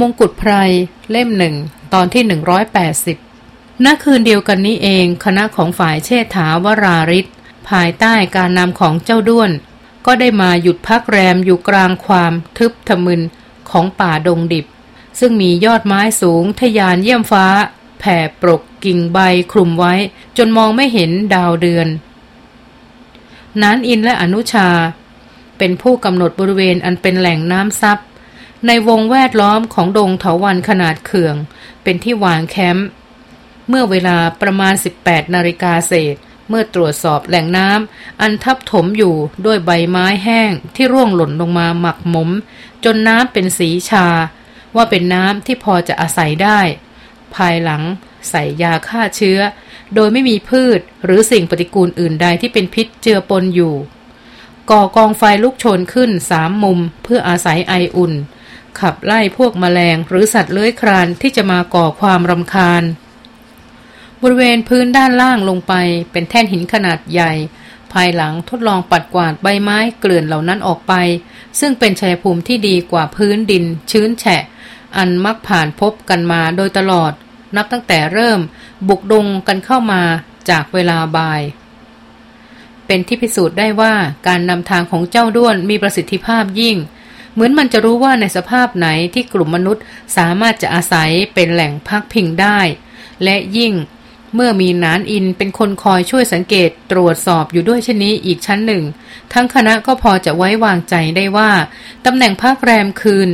มงกุฎไพร เล่มหนึ่ง ตอนที่ 180ณคืนเดียวกันนี้เอง คณะของฝ่ายเชษฐาวราริศภายใต้การนำของเจ้าด้วน ก็ได้มาหยุดพักแรมอยู่กลางความทึบทะมึนของป่าดงดิบ ซึ่งมียอดไม้สูงทยานเยี่ยมฟ้า แผ่ปรกกิ่งใบคลุมไว้ จนมองไม่เห็นดาวเดือน นานอินและอนุชา เป็นผู้กำหนดบริเวณอันเป็นแหล่งน้ำซับ ในวงแวดล้อมของดงเถาวันขนาดเขื่อง เป็นที่วางแคมป์เมื่อเวลาประมาณ 18 นาฬิกาเศษ เมื่อตรวจสอบแหล่งน้ำอันทับถมอยู่ด้วยใบไม้แห้งที่ร่วงหล่นลงมาหมักหมม จนน้ำเป็นสีชา ว่าเป็นน้ำที่พอจะอาศัยได้ ภายหลังใส่ยาฆ่าเชื้อ โดยไม่มีพืชหรือสิ่งปฏิกูลอื่นใดที่เป็นพิษเจือปนอยู่ ก่อกองไฟลุกโชนขึ้นสามมุมเพื่ออาศัยไออุ่น ขับไล่พวกมแมลงหรือสัตว์เลื้อยคลานที่จะมาก่อความรำคาญ บริเวณพื้นด้านล่างลงไปเป็นแท่นหินขนาดใหญ่ ภายหลังทดลองปัดกวาดใบไม้เกลื่อนเหล่านั้นออกไป ซึ่งเป็นชัยภูมิที่ดีกว่าพื้นดิน ชื้นแฉะ อันมักผ่านพบกันมาโดยตลอด นับตั้งแต่เริ่ม บุกดงกันเข้ามาจากเวลาบ่าย เป็นที่พิสูจน์ได้ว่าการนำทางของเจ้าด้วนมีประสิทธิภาพยิ่งเเหมือนมันจะรู้ว่าในสภาพไหนที่กลุ่มมนุษย์สามารถจะอาศัยเป็นแหล่งพักพิงได้ และยิ่งเมื่อมีนานอินเป็นคนคอยช่วยสังเกตตรวจสอบอยู่ด้วยเช่นนี้อีกชั้นหนึ่ง ทั้งคณะก็พอจะไว้วางใจได้ว่าตำแหน่งพักแรมคืน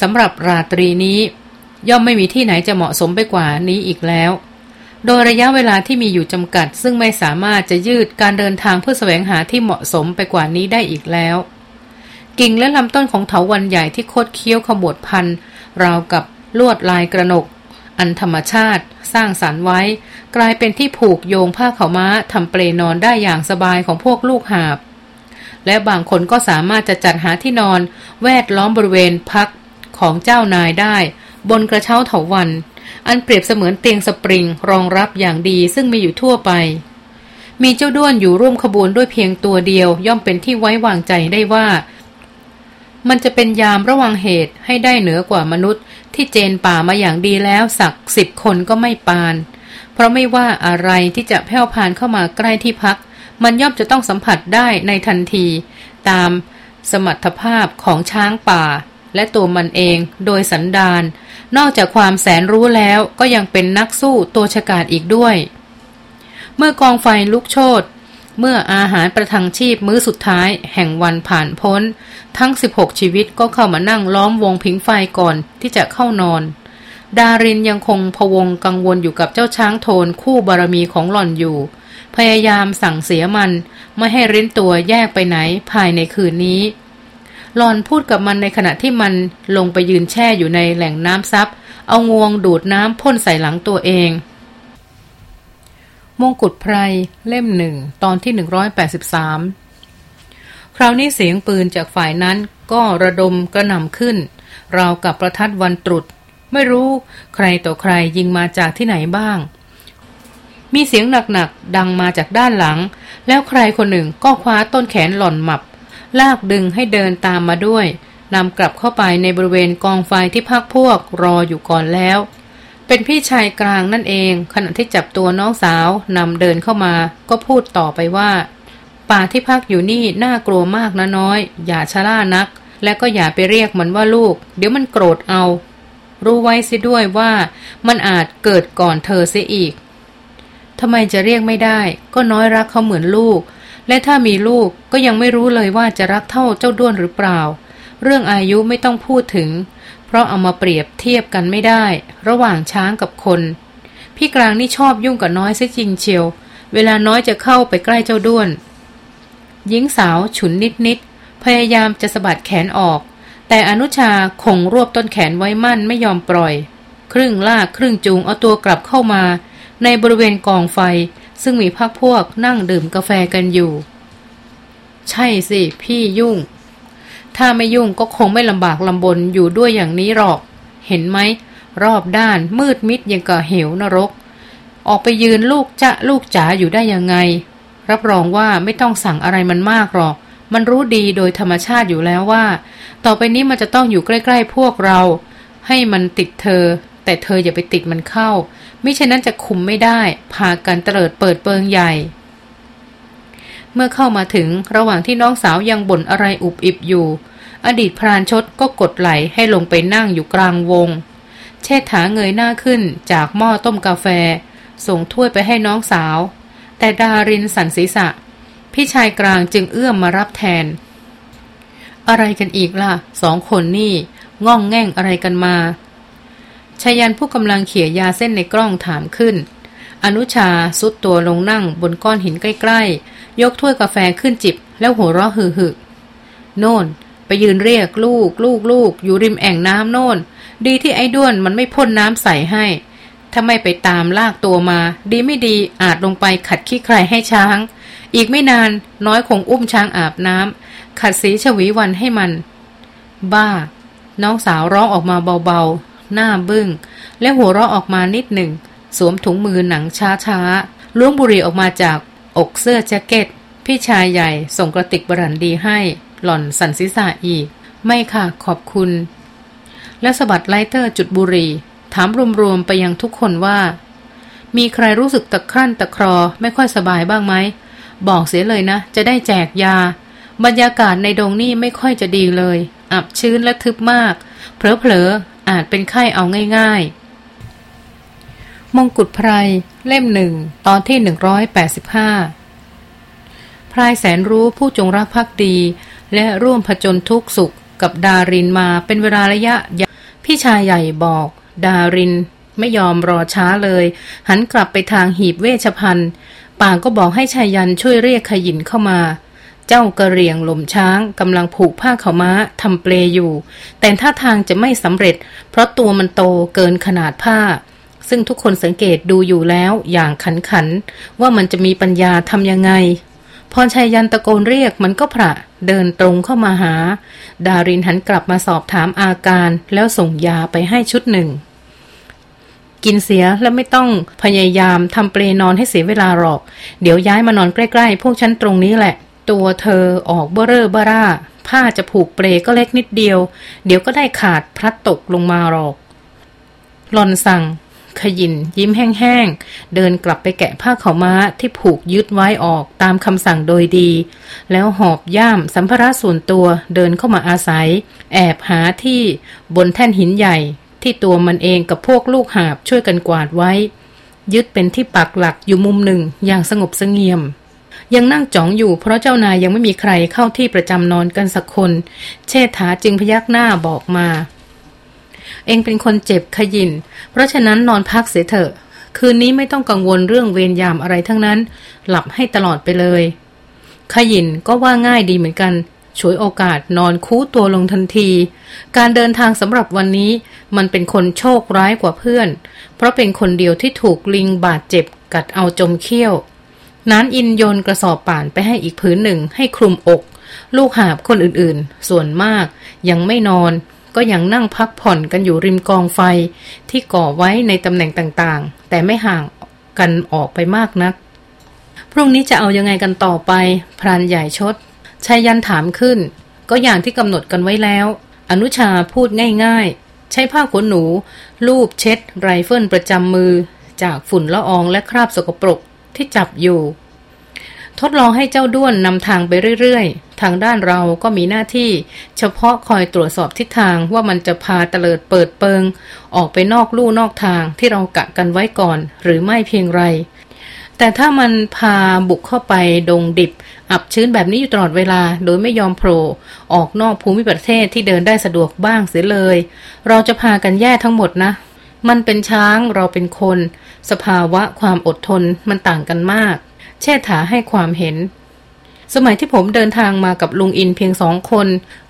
สำหรับราตรีนี้ ย่อมไม่มีที่ไหนจะเหมาะสมไปกว่านี้อีกแล้ว โดยระยะเวลาที่มีอยู่จำกัด ซึ่งไม่สามารถจะยืดการเดินทางเพื่อแสวงหาที่เหมาะสมไปกว่านี้ได้อีกแล้ว กิ่งและลำต้นของเถาวันใหญ่ที่โคดเคี้ยวขมวดพันราวกับลวดลายกระหนก อันธรรมชาติ สร้างสรรค์ไว้ กลายเป็นที่ผูกโยงผ้าเขาม้าทำเปลนอนได้อย่างสบายของพวกลูกหาบ และบางคนก็สามารถจะจัดหาที่นอนแวดล้อมบริเวณพักของเจ้านายได้ บนกระเช้าเถาวัน อันเปรียบเสมือนเตียงสปริงรองรับอย่างดีซึ่งมีอยู่ทั่วไป มีเจ้าด้วนอยู่ร่วมขบวนด้วยเพียงตัวเดียว ย่อมเป็นที่ไว้วางใจได้ว่า มันจะเป็นยามระวังเหตุให้ได้เหนือกว่ามนุษย์ ที่เจนป่ามาอย่างดีแล้วสักสิบคนก็ไม่ปาน เพราะไม่ว่าอะไรที่จะแผ่วพานเข้ามาใกล้ที่พัก มันย่อมจะต้องสัมผัสได้ในทันที ตามสมรรถภาพของช้างป่า และตัวมันเองโดยสันดาน นอกจากความแสนรู้แล้วก็ยังเป็นนักสู้ตัวฉกาจอีกด้วย เมื่อกองไฟลุกโชน เมื่ออาหารประทังชีพมื้อสุดท้ายแห่งวันผ่านพ้น ทั้ง 16 ชีวิตก็เข้ามานั่งล้อมวงผิงไฟก่อนที่จะเข้านอน ดารินยังคงพวงกังวลอยู่กับเจ้าช้างโทนคู่บารมีของหล่อนอยู่ พยายามสั่งเสียมันไม่ให้ริ้นตัวแยกไปไหนภายในคืนนี้หลอนพูดกับมันในขณะที่มันลงไปยืนแช่อยู่ในแหล่งน้ำซับเอางวงดูดน้ำพ่นใส่หลังตัวเอง มงกุฎไพรเล่มหนึ่งตอนที่ 183 คราวนี้เสียงปืนจากฝ่ายนั้นก็ระดมกระหน่ำขึ้น ราวกับประทัดวันตรุษ ไม่รู้ใครต่อใครยิงมาจากที่ไหนบ้าง มีเสียงหนักๆ ดังมาจากด้านหลัง แล้วใครคนหนึ่งก็คว้าต้นแขนหล่อนหมับ ลากดึงให้เดินตามมาด้วยนำกลับเข้าไปในบริเวณกองไฟที่พักพวกรออยู่ก่อนแล้ว เป็นพี่ชายกลางนั่นเอง ขณะที่จับตัวน้องสาวนำเดินเข้ามาก็พูดต่อไปว่า ป่าที่พักอยู่นี่น่ากลัวมากนะน้อย อย่าชะล่านัก และก็อย่าไปเรียกมันว่าลูก เดี๋ยวมันโกรธเอา รู้ไว้สิด้วยว่ามันอาจเกิดก่อนเธอเสียอีกทำไมจะเรียกไม่ได้ ก็น้อยรักเขาเหมือนลูก และถ้ามีลูกก็ยังไม่รู้เลยว่าจะรักเท่าเจ้าด้วนหรือเปล่า เรื่องอายุไม่ต้องพูดถึง เพราะเอามาเปรียบเทียบกันไม่ได้ ระหว่างช้างกับคน พี่กลางนี่ชอบยุ่งกับน้อยซะจริงเชียว เวลาน้อยจะเข้าไปใกล้เจ้าด้วน หญิงสาวฉุนนิดนิดพยายามจะสะบัดแขนออก แต่อนุชาคงรวบต้นแขนไว้มั่นไม่ยอมปล่อย ครึ่งลากครึ่งจูงเอาตัวกลับเข้ามา ในบริเวณกองไฟ ซึ่งมีพักพวกนั่งดื่มกาแฟกันอยู่ ใช่สิ พี่ยุ่ง ถ้าไม่ยุ่งก็คงไม่ลำบากลำบนอยู่ด้วยอย่างนี้หรอก เห็นไหม รอบด้านมืดมิดยังกับเหวนรก ออกไปยืนลูกจะลูกจ๋าอยู่ได้ยังไง รับรองว่าไม่ต้องสั่งอะไรมันมากหรอก มันรู้ดีโดยธรรมชาติอยู่แล้วว่า ต่อไปนี้มันจะต้องอยู่ใกล้ๆพวกเรา ให้มันติดเธอ แต่เธออย่าไปติดมันเข้าไม่เช่นนั้นจะคุมไม่ได้ พากันเตลิดเปิดเปิงใหญ่ เมื่อเข้ามาถึงระหว่างที่น้องสาวยังบ่นอะไรอุบอิบอยู่ อดีตพรานชดก็กดไหลให้ลงไปนั่งอยู่กลางวง เชษฐาเงยหน้าขึ้นจากหม้อต้มกาแฟ ส่งถ้วยไปให้น้องสาว แต่ดารินสันศีษะ พี่ชายกลางจึงเอื้อมมารับแทน อะไรกันอีกล่ะสองคนนี่ง่องแง่งอะไรกันมาชายันผู้กำลังเขี่ยยาเส้นในกล้องถามขึ้น อนุชาซุดตัวลงนั่งบนก้อนหินใกล้ ๆ ยกถ้วยกาแฟขึ้นจิบแล้วหัวเราะหึหึโน่น ไปยืนเรียกลูก ลูกลูกอยู่ริมแอ่งน้ำโน่น ดีที่ไอ้ด้วนมันไม่พ่นน้ำใส่ให้ ถ้าไม่ไปตามลากตัวมา ดีไม่ดีอาจลงไปขัดขี้ใครให้ช้าง อีกไม่นานน้อยคงอุ้มช้างอาบน้ำขัดสีฉวีวันให้มัน บ้า น้องสาวร้องออกมาเบาๆ หน้าบึง้ง และหัวเราะออกมานิดหนึ่ง สวมถุงมือหนังช้าๆล้วงบุหรี่ออกมาจากอกเสื้อแจ็คเก็ตพี่ชายใหญ่ส่งกระติกบรั่นดีให้ หล่อนสั่นศีรษะอีก ไม่ค่ะขอบคุณ แล้วสะบัด lighter จุดบุหรี่ถามรวมๆไปยังทุกคนว่า มีใครรู้สึกตะครั่นตะครอไม่ค่อยสบายบ้างไหม บอกเสียเลยนะ จะได้แจกยา บรรยากาศในดงนี่ไม่ค่อยจะดีเลย อับชื้นและทึบมาก เผลอๆ อาจเป็นไข้เอาง่ายๆ มงกุฎไพร เล่มหนึ่งตอนที่ 185พรายแสนรู้ผู้จงรักภักดี และร่วมผจญทุกสุขกับดารินมาเป็นเวลาระยะยาพี่ชายใหญ่บอก ดารินไม่ยอมรอช้าเลย หันกลับไปทางหีบเวชพันธ์ป่าก็บอกให้ชายยันช่วยเรียกขยินเข้ามา เจ้ากระเรียงหล่มช้างกำลังผูกผ้าเขาม้าทำเปลอยู่ แต่ท่าทางจะไม่สำเร็จ เพราะตัวมันโตเกินขนาดผ้า ซึ่งทุกคนสังเกตดูอยู่แล้วอย่างขันขัน ว่ามันจะมีปัญญาทำยังไง พรชัยยันตะโกนเรียกมันก็พระ เดินตรงเข้ามาหา ดารินหันกลับมาสอบถามอาการแล้วส่งยาไปให้ชุดหนึ่ง กินเสียแล้วไม่ต้องพยายามทำเปลนอนให้เสียเวลาหรอก เดี๋ยวย้ายมานอนใกล้ๆ พวกฉันตรงนี้แหละ ตัวเธอออกเบ้อเร่อบ้าร่า ผ้าจะผูกเปลก็เล็กนิดเดียว เดี๋ยวก็ได้ขาดพลัดตกลงมาหรอกหลอนสั่ง ขยินยิ้มแห้งๆ เดินกลับไปแกะผ้าเขาม้าที่ผูกยึดไว้ออกตามคำสั่งโดยดี แล้วหอบย่ามสัมภาระส่วนตัวเดินเข้ามาอาศัย แอบหาที่บนแท่นหินใหญ่ ที่ตัวมันเองกับพวกลูกหาบช่วยกันกวาดไว้ ยึดเป็นที่ปักหลักอยู่มุมหนึ่งอย่างสงบสงเงียมยังนั่งจ้องอยู่เพราะเจ้านายยังไม่มีใครเข้าที่ประจำนอนกันสักคน เชษฐาจึงพยักหน้าบอกมา เองเป็นคนเจ็บขยิน เพราะฉะนั้นนอนพักเสียเถอะ คืนนี้ไม่ต้องกังวลเรื่องเวรยามอะไรทั้งนั้น หลับให้ตลอดไปเลย ขยินก็ว่าง่ายดีเหมือนกัน ฉวยโอกาสนอนคู้ตัวลงทันที การเดินทางสำหรับวันนี้มันเป็นคนโชคร้ายกว่าเพื่อน เพราะเป็นคนเดียวที่ถูกลิงบาดเจ็บกัดเอาจมเขี้ยวนานอินโยนกระสอบป่านไปให้อีกพื้นหนึ่งให้คลุมอก ลูกหาบคนอื่นๆ ส่วนมากยังไม่นอน ก็ยังนั่งพักผ่อนกันอยู่ริมกองไฟที่ก่อไว้ในตำแหน่งต่างๆ แต่ไม่ห่างกันออกไปมากนัก พรุ่งนี้จะเอายังไงกันต่อไป พรานใหญ่ชดชายยันถามขึ้น ก็อย่างที่กำหนดกันไว้แล้ว อนุชาพูดง่ายๆ ใช้ผ้าขนหนู ลูบเช็ด ไรเฟิลประจำมือ จากฝุ่นละอองและคราบสกปรกที่จับอยู่ ทดลองให้เจ้าด้วนนำทางไปเรื่อยๆ ทางด้านเราก็มีหน้าที่ เฉพาะคอยตรวจสอบทิศทางว่ามันจะพาเตลิดเปิดเปิง ออกไปนอกลู่นอกทางที่เรากะกันไว้ก่อน หรือไม่เพียงไร แต่ถ้ามันพาบุกเข้าไปดงดิบ อับชื้นแบบนี้อยู่ตลอดเวลา โดยไม่ยอมโผล่ออกนอกภูมิประเทศที่เดินได้สะดวกบ้างเสียเลย เราจะพากันแย่ทั้งหมดนะมันเป็นช้างเราเป็นคน สภาวะความอดทนมันต่างกันมาก เชษฐาให้ความเห็น สมัยที่ผมเดินทางมากับลุงอินเพียงสองคน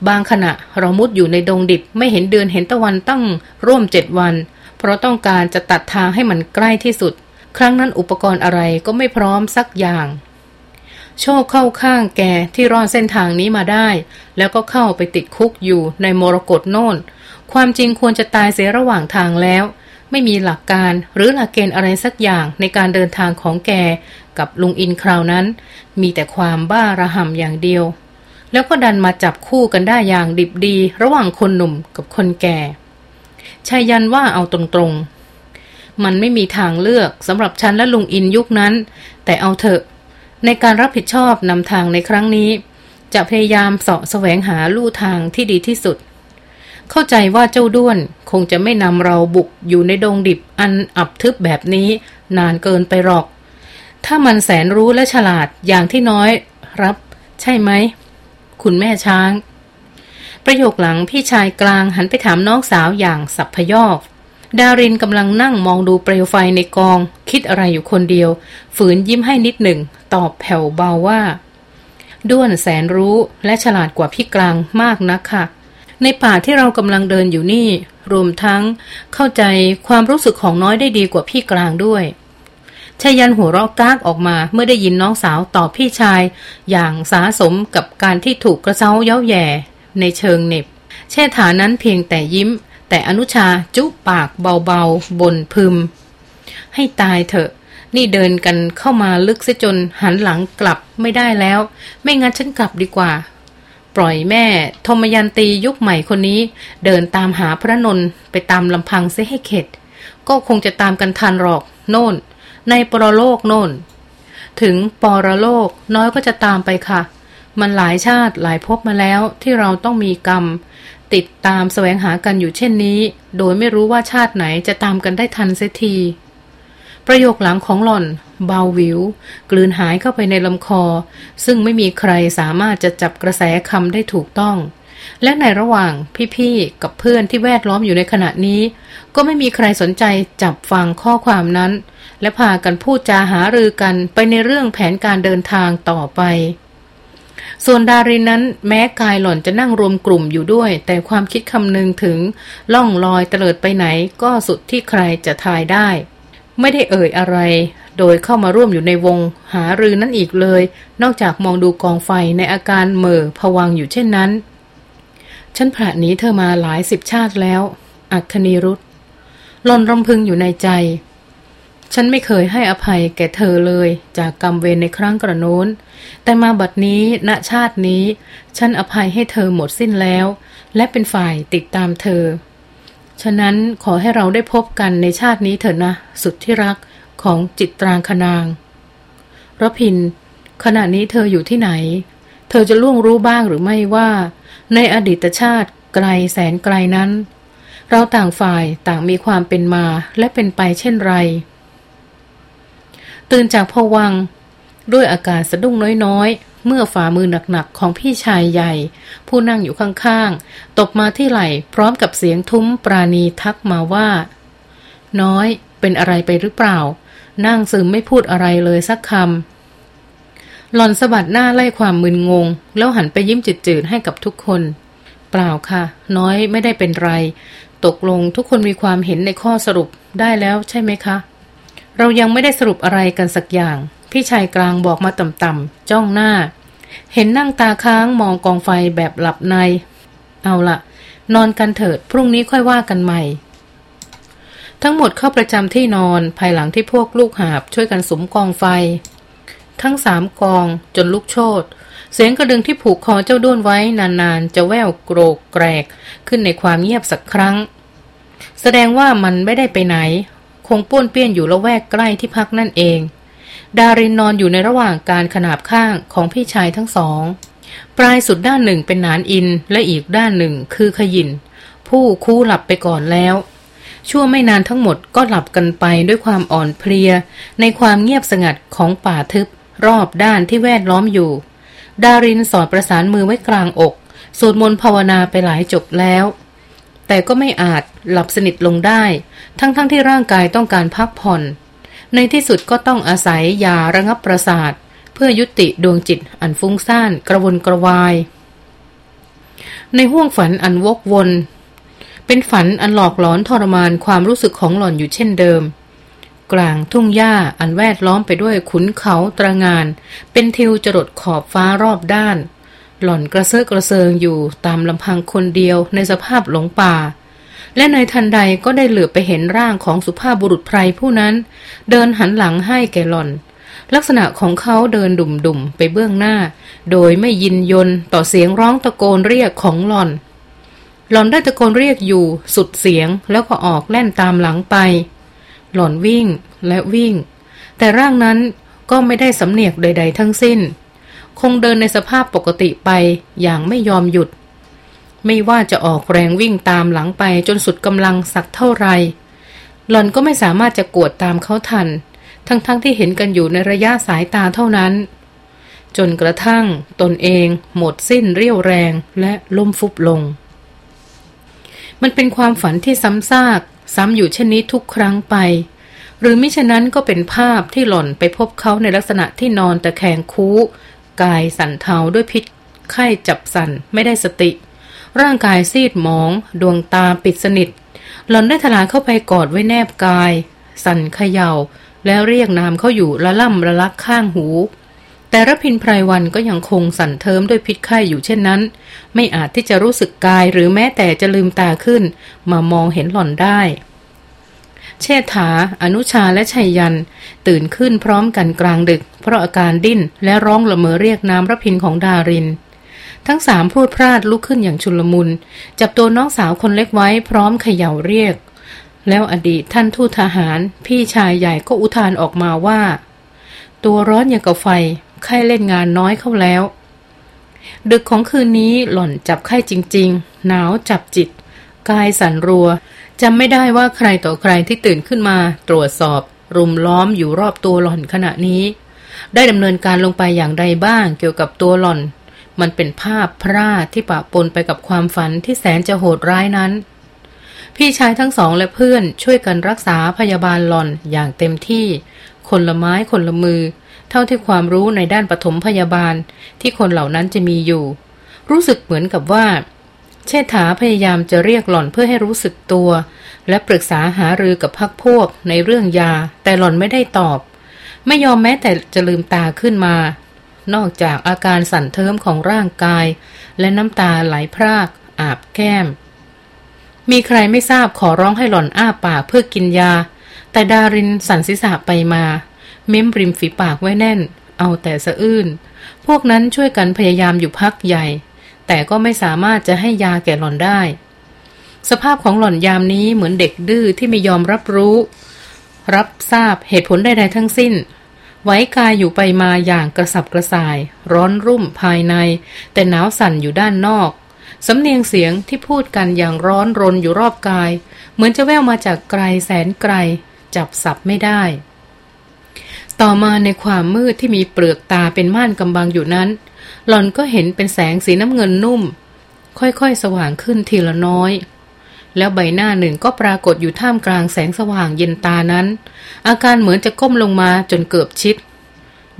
บางขณะเรามุดอยู่ในดงดิบไม่เห็นเดือนเห็นตะวันตั้งร่วมเจ็ดวัน เพราะต้องการจะตัดทางให้มันใกล้ที่สุด ครั้งนั้นอุปกรณ์อะไรก็ไม่พร้อมสักอย่าง โชคเข้าข้างแกที่รอดเส้นทางนี้มาได้ แล้วก็เข้าไปติดคุกอยู่ในมรกรโน่น ความจริงควรจะตายเสียระหว่างทางแล้ว ไม่มีหลักการหรือหลักเกณฑ์อะไรสักอย่างในการเดินทางของแกกับลุงอินคราวนั้น มีแต่ความบ้าระห่ำอย่างเดียว แล้วก็ดันมาจับคู่กันได้อย่างดิบดี ระหว่างคนหนุ่มกับคนแก่ชายันว่าเอาตรงๆ มันไม่มีทางเลือกสำหรับฉันและลุงอินยุคนั้น แต่เอาเถอะ ในการรับผิดชอบนำทางในครั้งนี้ จะพยายามเสาะแสวงหาลู่ทางที่ดีที่สุด เข้าใจว่าเจ้าด้วนคงจะไม่นำเราบุกอยู่ในดงดิบอันอับทึบแบบนี้ นานเกินไปหรอก ถ้ามันแสนรู้และฉลาดอย่างที่น้อยรับ ใช่ไหม คุณแม่ช้าง ประโยคหลังพี่ชายกลางหันไปถามน้องสาวอย่างสับพยอกดารินกำลังนั่งมองดูเปลวไฟในกอง คิดอะไรอยู่คนเดียว ฝืนยิ้มให้นิดหนึ่ง ตอบแผ่วเบาว่า ด้วนแสนรู้และฉลาดกว่าพี่กลางมากนักค่ะ ในป่าที่เรากำลังเดินอยู่นี่ รวมทั้งเข้าใจความรู้สึกของน้อยได้ดีกว่าพี่กลางด้วยชายันหัวเราะกากออกมาเมื่อได้ยินน้องสาวตอบพี่ชาย อย่างสาสมกับการที่ถูกกระเซ้าเย้าแย่ ในเชิงเน็บแช่ฐานั้นเพียงแต่ยิ้ม แต่อนุชาจุปากเบาๆบนพึม ให้ตายเถอะ นี่เดินกันเข้ามาลึกซะจนหันหลังกลับไม่ได้แล้ว ไม่งั้นฉันกลับดีกว่า ปล่อยแม่ธมยันตียุคใหม่คนนี้ เดินตามหาพระนนไปตามลำพังเสียให้เข็ด ก็คงจะตามกันทันหรอก โน่น ในปรโลกโน่น ถึงปรโลกน้อยก็จะตามไปค่ะ มันหลายชาติหลายภพมาแล้วที่เราต้องมีกรรม ติดตามแสวงหากันอยู่เช่นนี้ โดยไม่รู้ว่าชาติไหนจะตามกันได้ทันเสียที ประโยคหลังของหล่อน เบาวิว กลืนหายเข้าไปในลำคอ ซึ่งไม่มีใครสามารถจะจับกระแสคำได้ถูกต้อง และในระหว่างพี่ๆ กับเพื่อนที่แวดล้อมอยู่ในขณะนี้ ก็ไม่มีใครสนใจจับฟังข้อความนั้น และพากันพูดจาหารือกันไปในเรื่องแผนการเดินทางต่อไปส่วนดารินนั้นแม้กายหล่อนจะนั่งรวมกลุ่มอยู่ด้วย แต่ความคิดคำนึงถึงล่องลอยเตลิดไปไหนก็สุดที่ใครจะทายได้ ไม่ได้เอ่ยอะไร โดยเข้ามาร่วมอยู่ในวงหารือนั้นอีกเลย นอกจากมองดูกองไฟในอาการเหม่อผวังอยู่เช่นนั้น ฉันผ่านนี้เธอมาหลายสิบชาติแล้ว อัคนีรุธหลนรำพึงอยู่ในใจ ฉันไม่เคยให้อภัยแก่เธอเลยจากกรรมเวรในครั้งกระโน้น แต่มาบัดนี้ณชาตินี้ ฉันอภัยให้เธอหมดสิ้นแล้ว และเป็นฝ่ายติดตามเธอ ฉะนั้นขอให้เราได้พบกันในชาตินี้เถอะนะ สุดที่รักของจิตตรางคนางรพิน ขณะนี้เธออยู่ที่ไหน เธอจะล่วงรู้บ้างหรือไม่ว่า ในอดีตชาติไกลแสนไกลนั้น เราต่างฝ่ายต่างมีความเป็นมาและเป็นไปเช่นไร ตื่นจากพวัง ด้วยอาการสะดุ้งน้อยๆ เมื่อฝ่ามือหนักๆ ของพี่ชายใหญ่ ผู้นั่งอยู่ข้างๆ ตบมาที่ไหล่พร้อมกับเสียงทุ้มปราณีทักมาว่า น้อยเป็นอะไรไปหรือเปล่า นั่งซึมไม่พูดอะไรเลยสักคำหลอนสะบัดหน้าไล่ความมึนงง แล้วหันไปยิ้มจืดๆให้กับทุกคน เปล่าค่ะ น้อยไม่ได้เป็นไร ตกลงทุกคนมีความเห็นในข้อสรุปได้แล้วใช่ไหมคะ เรายังไม่ได้สรุปอะไรกันสักอย่าง พี่ชายกลางบอกมาต่ำๆจ้องหน้า เห็นนั่งตาค้างมองกองไฟแบบหลับใน เอาละนอนกันเถิด พรุ่งนี้ค่อยว่ากันใหม่ ทั้งหมดเข้าประจำที่นอนภายหลังที่พวกลูกหาบช่วยกันสมกองไฟ ทั้งสามกองจนลุกโชดเสียงกระดึงที่ผูกคอเจ้าด้วนไว้นานๆ จะแววโกรกแกรกขึ้นในความเงียบสักครั้ง แสดงว่ามันไม่ได้ไปไหน คงป้วนเปี้ยนอยู่ละแวกใกล้ที่พักนั่นเอง ดารินนอนอยู่ในระหว่างการขนาบข้างของพี่ชายทั้งสอง ปลายสุดด้านหนึ่งเป็นนานอินและอีกด้านหนึ่งคือขยิน ผู้คู่หลับไปก่อนแล้ว ชั่วไม่นานทั้งหมดก็หลับกันไปด้วยความอ่อนเพลีย ในความเงียบสงัดของป่าทึบ รอบด้านที่แวดล้อมอยู่ ดารินสอดประสานมือไว้กลางอกสวดมนต์ภาวนาไปหลายจบแล้ว แต่ก็ไม่อาจหลับสนิทลงได้ ทั้งๆทที่ร่างกายต้องการพักผ่อน ในที่สุดก็ต้องอาศัยยาระงับประสาท เพื่อยุติดวงจิตอันฟุ้งซ่านกระวนกระวาย ในห้วงฝันอันวกวน เป็นฝันอันหลอกหลอนทรมานความรู้สึกของหล่อนอยู่เช่นเดิม กลางทุ่งหญ้าอันแวดล้อมไปด้วยขุนเขาตระงาน เป็นทิวจรดขอบฟ้ารอบด้าน หล่อนกระเซาะกระเซิงอยู่ตามลำพังคนเดียวในสภาพหลงป่า และในทันใดก็ได้เหลือไปเห็นร่างของสุภาพบุรุษไพรผู้นั้น เดินหันหลังให้แกหล่อน ลักษณะของเขาเดินดุ่มๆไปเบื้องหน้า โดยไม่ยินยนต่อเสียงร้องตะโกนเรียกของหล่อนหล่อนได้ตะโกนเรียกอยู่สุดเสียงแล้วก็ออกแล่นตามหลังไป หล่อนวิ่งและวิ่ง แต่ร่างนั้นก็ไม่ได้สำเนียกใด ๆ ทั้งสิ้น คงเดินในสภาพปกติไปอย่างไม่ยอมหยุด ไม่ว่าจะออกแรงวิ่งตามหลังไปจนสุดกำลังสักเท่าไร หล่อนก็ไม่สามารถจะกวดตามเขาทัน ทั้งๆทที่เห็นกันอยู่ในระยะสายตาเท่านั้น จนกระทั่งตนเอง หมดสิ้นเรี่ยวแรงและล้มฟุบลง มันเป็นความฝันที่ซ้ำซาก ซ้ำอยู่เช่นนี้ทุกครั้งไป หรือมิฉะนั้นก็เป็นภาพที่หล่อนไปพบเขาในลักษณะที่นอนตะแคงคูกายสั่นเทาด้วยพิษไข้จับสั่นไม่ได้สติ ร่างกายซีดหมอง ดวงตาปิดสนิท หล่อนได้ถลาเข้าไปกอดไว้แนบกาย สั่นเขยา่า แล้วเรียกนามเขาอยู่ละล่ำละลักข้างหู แต่รพินไพรวันก็ยังคงสั่นเทิมด้วยพิษไข้อยู่เช่นนั้น ไม่อาจที่จะรู้สึกกายหรือแม้แต่จะลืมตาขึ้น มามองเห็นหล่อนได้เชษฐา อนุชาและชัยยัน ตื่นขึ้นพร้อมกันกลางดึก เพราะอาการดิ้นและร้องละเมอเรียกนามรพินของดาริน ทั้งสามพูดพลาดลุกขึ้นอย่างชุลมุน จับตัวน้องสาวคนเล็กไว้พร้อมเขย่าเรียก แล้วอดีตท่านทูตทหาร พี่ชายใหญ่ก็อุทานออกมาว่า ตัวร้อนอย่างกับไฟไข้เล่นงานน้อยเข้าแล้ว ดึกของคืนนี้หล่อนจับไข้จริง ๆ หนาวจับจิต กายสั่นรัวจำไม่ได้ว่าใครต่อใครที่ตื่นขึ้นมา ตรวจสอบ รุมล้อมอยู่รอบตัวหล่อนขณะนี้ ได้ดำเนินการลงไปอย่างใดบ้างเกี่ยวกับตัวหล่อน มันเป็นภาพพร่าที่ปะปนไปกับความฝันที่แสนจะโหดร้ายนั้น พี่ชายทั้งสองและเพื่อนช่วยกันรักษาพยาบาลหล่อนอย่างเต็มที่ คนละไม้คนละมือ เท่าที่ความรู้ในด้านปฐมพยาบาลที่คนเหล่านั้นจะมีอยู่ รู้สึกเหมือนกับว่า เชษฐาพยายามจะเรียกหล่อนเพื่อให้รู้สึกตัว และปรึกษาหารือกับพักพวกในเรื่องยา แต่หล่อนไม่ได้ตอบ ไม่ยอมแม้แต่จะลืมตาขึ้นมา นอกจากอาการสั่นเทิมของร่างกาย และน้ำตาไหลพราก อาบแก้ม มีใครไม่ทราบขอร้องให้หล่อนอ้าปากเพื่อกินยา แต่ดารินสั่นศีรษะไปมา เม้มริมฝีปากไว้แน่น เอาแต่สะอื้น พวกนั้นช่วยกันพยายามอยู่พักใหญ่ แต่ก็ไม่สามารถจะให้ยาแก่หล่อนได้ สภาพของหล่อนยามนี้เหมือนเด็กดื้อที่ไม่ยอมรับรู้ รับทราบเหตุผลใดๆทั้งสิ้น ไว้กายอยู่ไปมาอย่างกระสับกระส่าย ร้อนรุ่มภายใน แต่หนาวสั่นอยู่ด้านนอก สำเนียงเสียงที่พูดกันอย่างร้อนรนอยู่รอบกาย เหมือนจะแว่วมาจากไกลแสนไกล จับสับไม่ได้ ต่อมาในความมืดที่มีเปลือกตาเป็นม่านกำบังอยู่นั้น หล่อนก็เห็นเป็นแสงสีน้ำเงินนุ่ม ค่อยๆสว่างขึ้นทีละน้อย แล้วใบหน้าหนึ่งก็ปรากฏอยู่ท่ามกลางแสงสว่างเย็นตานั้น อาการเหมือนจะก้มลงมาจนเกือบชิด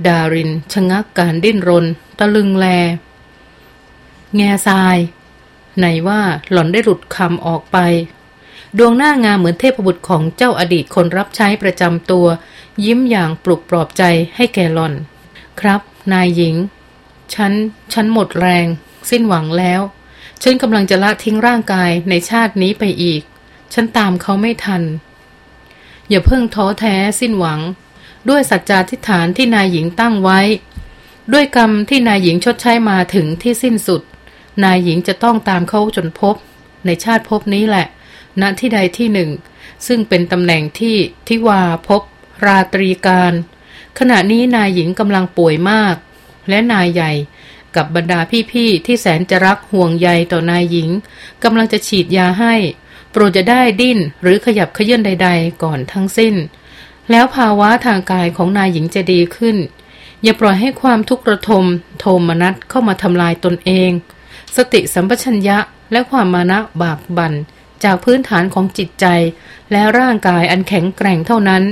ดารินชะงักการดิ้นรน ตะลึงแล แง่ทรายไหนว่าหล่อนได้หลุดคำออกไป ดวงหน้างามเหมือนเทพบุตรของเจ้าอดีตคนรับใช้ประจำตัว ยิ้มอย่างปลุกปลอบใจให้แกหล่อน ครับ นายหญิง ฉัน ฉันหมดแรง สิ้นหวังแล้ว ฉันกำลังจะละทิ้งร่างกายในชาตินี้ไปอีก ฉันตามเขาไม่ทัน อย่าเพิ่งท้อแท้สิ้นหวัง ด้วยสัจจาทิฏฐานที่นายหญิงตั้งไว้ ด้วยกรรมที่นายหญิงชดใช้มาถึงที่สิ้นสุด นายหญิงจะต้องตามเขาจนพบ ในชาติพบนี้แหละ ณที่ใดที่หนึ่ง ซึ่งเป็นตำแหน่งที่ทิวาพบ ราตรีการ ขณะนี้นายหญิงกำลังป่วยมาก และนายใหญ่ กับบรรดาพี่ๆที่แสนจะรักห่วงใยต่อนายหญิงกำลังจะฉีดยาให้ โปรดจะได้ดิ้นหรือขยับขยื่นใด ๆ ก่อนทั้งสิ้น แล้วภาวะทางกายของนายหญิงจะดีขึ้น อย่าปล่อยให้ความทุกข์ระทม โทมนัสเข้ามาทำลายตนเอง สติสัมปชัญญะและความมานะบากบัน่นจากพื้นฐานของจิตใจ และร่างกายอันแข็งแกร่งเท่านั้น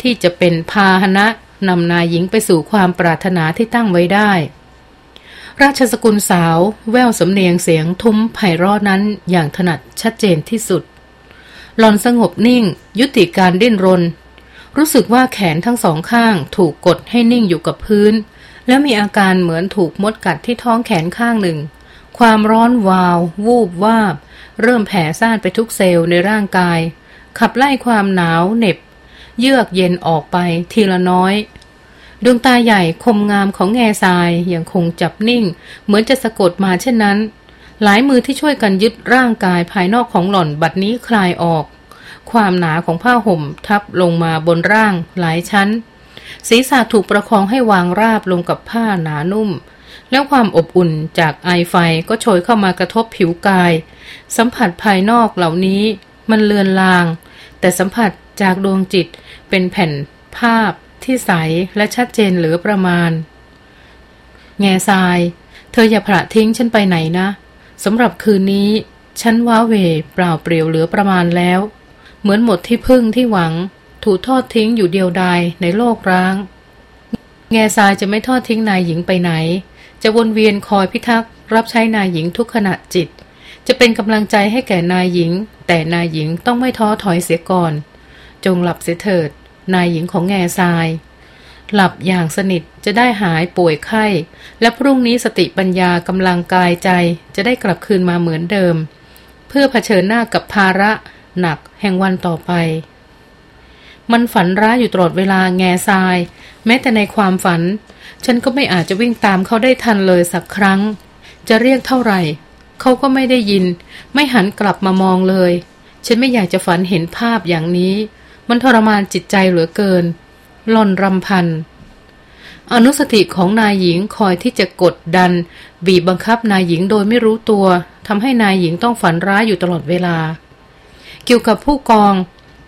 ที่จะเป็นพาหนะนำนายหญิงไปสู่ความปรารถนาที่ตั้งไว้ได้ ราชสกุลสาว แววสำเนียงเสียงทุ้มไพเราะนั้นอย่างถนัดชัดเจนที่สุด หลอนสงบนิ่ง ยุติการดิ้นรน รู้สึกว่าแขนทั้งสองข้างถูกกดให้นิ่งอยู่กับพื้น แล้วมีอาการเหมือนถูกมดกัดที่ท้องแขนข้างหนึ่ง ความร้อนวาว วูบวาบ เริ่มแผ่ซ่านไปทุกเซลล์ในร่างกาย ขับไล่ความหนาวเหน็บ เยือกเย็นออกไปทีละน้อย ดวงตาใหญ่คมงามของแง่ทรายยังคงจับนิ่ง เหมือนจะสะกดมาเช่นนั้น หลายมือที่ช่วยกันยึดร่างกายภายนอกของหล่อนบัดนี้คลายออก ความหนาของผ้าห่มทับลงมาบนร่างหลายชั้น ศีรษะถูกประคองให้วางราบลงกับผ้าหนานุ่ม แล้วความอบอุ่นจากไอไฟก็โชยเข้ามากระทบผิวกาย สัมผัสภายนอกเหล่านี้มันเลือนลาง แต่สัมผัสจากดวงจิตเป็นแผ่นภาพ ที่ใสและชัดเจนเหลือประมาณ แง่ทราย เธออย่าพระทิ้งฉันไปไหนนะสำหรับคืนนี้ ฉันว้าเวเปล่าเปลี่ยวเหลือประมาณแล้ว เหมือนหมดที่พึ่งที่หวัง ถูกทอดทิ้งอยู่เดียวดายในโลกร้าง แง่ทรายจะไม่ทอดทิ้งนายหญิงไปไหน จะวนเวียนคอยพิทักษ์รับใช้นายหญิงทุกขณะจิต จะเป็นกำลังใจให้แก่นายหญิง แต่นายหญิงต้องไม่ท้อถอยเสียก่อน จงหลับเสียเถิด นายหญิงของแง่ทราย หลับอย่างสนิทจะได้หายป่วยไข้ และพรุ่งนี้สติปัญญากำลังกายใจจะได้กลับคืนมาเหมือนเดิม เพื่อเผชิญหน้ากับภาระหนักแห่งวันต่อไป มันฝันร้ายอยู่ตลอดเวลาแง่ทราย แม้แต่ในความฝัน ฉันก็ไม่อาจจะวิ่งตามเขาได้ทันเลยสักครั้ง จะเรียกเท่าไหร่ เขาก็ไม่ได้ยิน ไม่หันกลับมามองเลย ฉันไม่อยากจะฝันเห็นภาพอย่างนี้ มันทรมานจิตใจเหลือเกินหล่อนรำพัน อนุสติของนายหญิงคอยที่จะกดดัน บีบบังคับนายหญิงโดยไม่รู้ตัวทำให้นายหญิงต้องฝันร้ายอยู่ตลอดเวลา เกี่ยวกับผู้กอง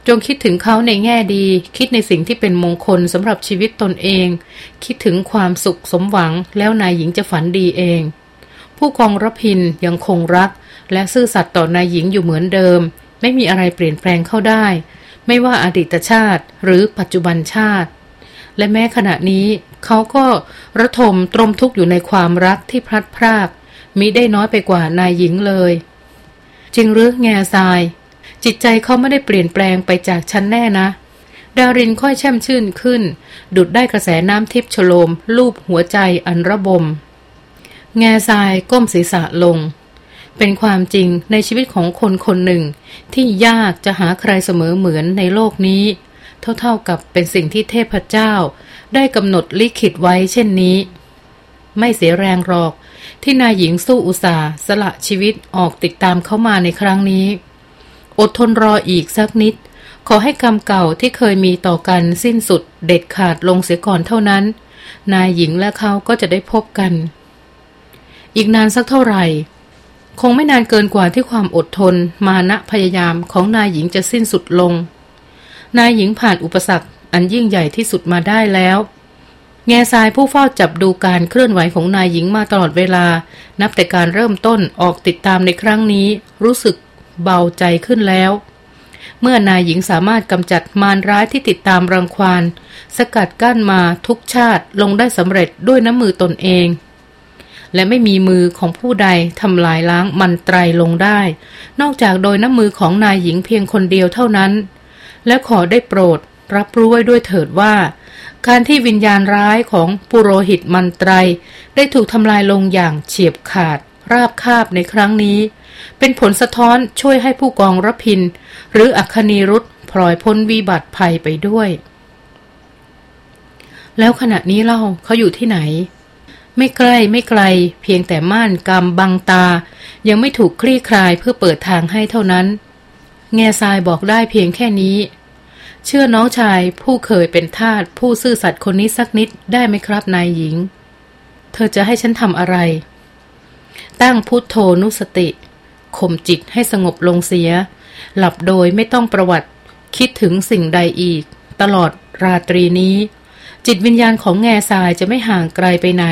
จงคิดถึงเขาในแง่ดี คิดในสิ่งที่เป็นมงคลสำหรับชีวิตตนเอง คิดถึงความสุขสมหวังแล้วนายหญิงจะฝันดีเอง ผู้กองรพินยังคงรัก และซื่อสัตย์ต่อนายหญิงอยู่เหมือนเดิม ไม่มีอะไรเปลี่ยนแปลงเข้าได้ ไม่ว่าอดีตชาติหรือปัจจุบันชาติ และแม้ขณะนี้เขาก็ระทมตรมทุกข์อยู่ในความรักที่พลัดพรากมิได้น้อยไปกว่านายหญิงเลย จริงหรือแง่ทราย จิตใจเขาไม่ได้เปลี่ยนแปลงไปจากฉันแน่นะ ดารินค่อยแช่มชื่นขึ้น ดุดได้กระแสน้ำทิพย์ฉโลมลูบหัวใจอันระบม แง่ทรายก้มศีรษะลง เป็นความจริงในชีวิตของคนคนหนึ่ง ที่ยากจะหาใครเสมอเหมือนในโลกนี้ เท่าๆกับเป็นสิ่งที่เทพเจ้า ได้กำหนดลิขิตไว้เช่นนี้ ไม่เสียแรงหรอก ที่นายหญิงสู้อุตสาห์สละชีวิตออกติดตามเข้ามาในครั้งนี้ อดทนรออีกสักนิด ขอให้กรรมเก่าที่เคยมีต่อกันสิ้นสุดเด็ดขาดลงเสียก่อนเท่านั้น นายหญิงและเขาก็จะได้พบกัน อีกนานสักเท่าไหร่ คงไม่นานเกินกว่าที่ความอดทน มานะพยายามของนายหญิงจะสิ้นสุดลง นายหญิงผ่านอุปสรรค อันยิ่งใหญ่ที่สุดมาได้แล้ว แง่ทรายผู้เฝ้าจับดูการเคลื่อนไหวของนายหญิงมาตลอดเวลา นับแต่การเริ่มต้นออกติดตามในครั้งนี้ รู้สึกเบาใจขึ้นแล้ว เมื่อนายหญิงสามารถกำจัดมารร้ายที่ติดตามรังควานสกัดกั้นมาทุกชาติลงได้สำเร็จด้วยน้ำมือตนเอง และไม่มีมือของผู้ใดทำลายล้างมันไตรลงได้ นอกจากโดยน้ำมือของนายหญิงเพียงคนเดียวเท่านั้น และขอได้โปรด รับรู้ไว้ด้วยเถิดว่า การที่วิญญาณร้ายของปุโรหิตมันไตร ได้ถูกทำลายลงอย่างเฉียบขาด ราบคาบในครั้งนี้ เป็นผลสะท้อนช่วยให้ผู้กองรพิน หรืออัคนีรุธพลอยพ้นวีบัติภัยไปด้วย แล้วขณะนี้เล่าเขาอยู่ที่ไหน ไม่ใกล้ไม่ไกล เพียงแต่ม่านกำบังตา ยังไม่ถูกคลี่คลายเพื่อเปิดทางให้เท่านั้น แง่ทรายบอกได้เพียงแค่นี้ เชื่อน้องชายผู้เคยเป็นทาสผู้ซื่อสัตย์คนนี้สักนิดได้ไหมครับนายหญิง เธอจะให้ฉันทำอะไร ตั้งพุทโธนุสติข่มจิตให้สงบลงเสีย หลับโดยไม่ต้องประวัติ คิดถึงสิ่งใดอีก ตลอดราตรีนี้ จิตวิญญาณของแง่ทรายจะไม่ห่างไกลไปไหน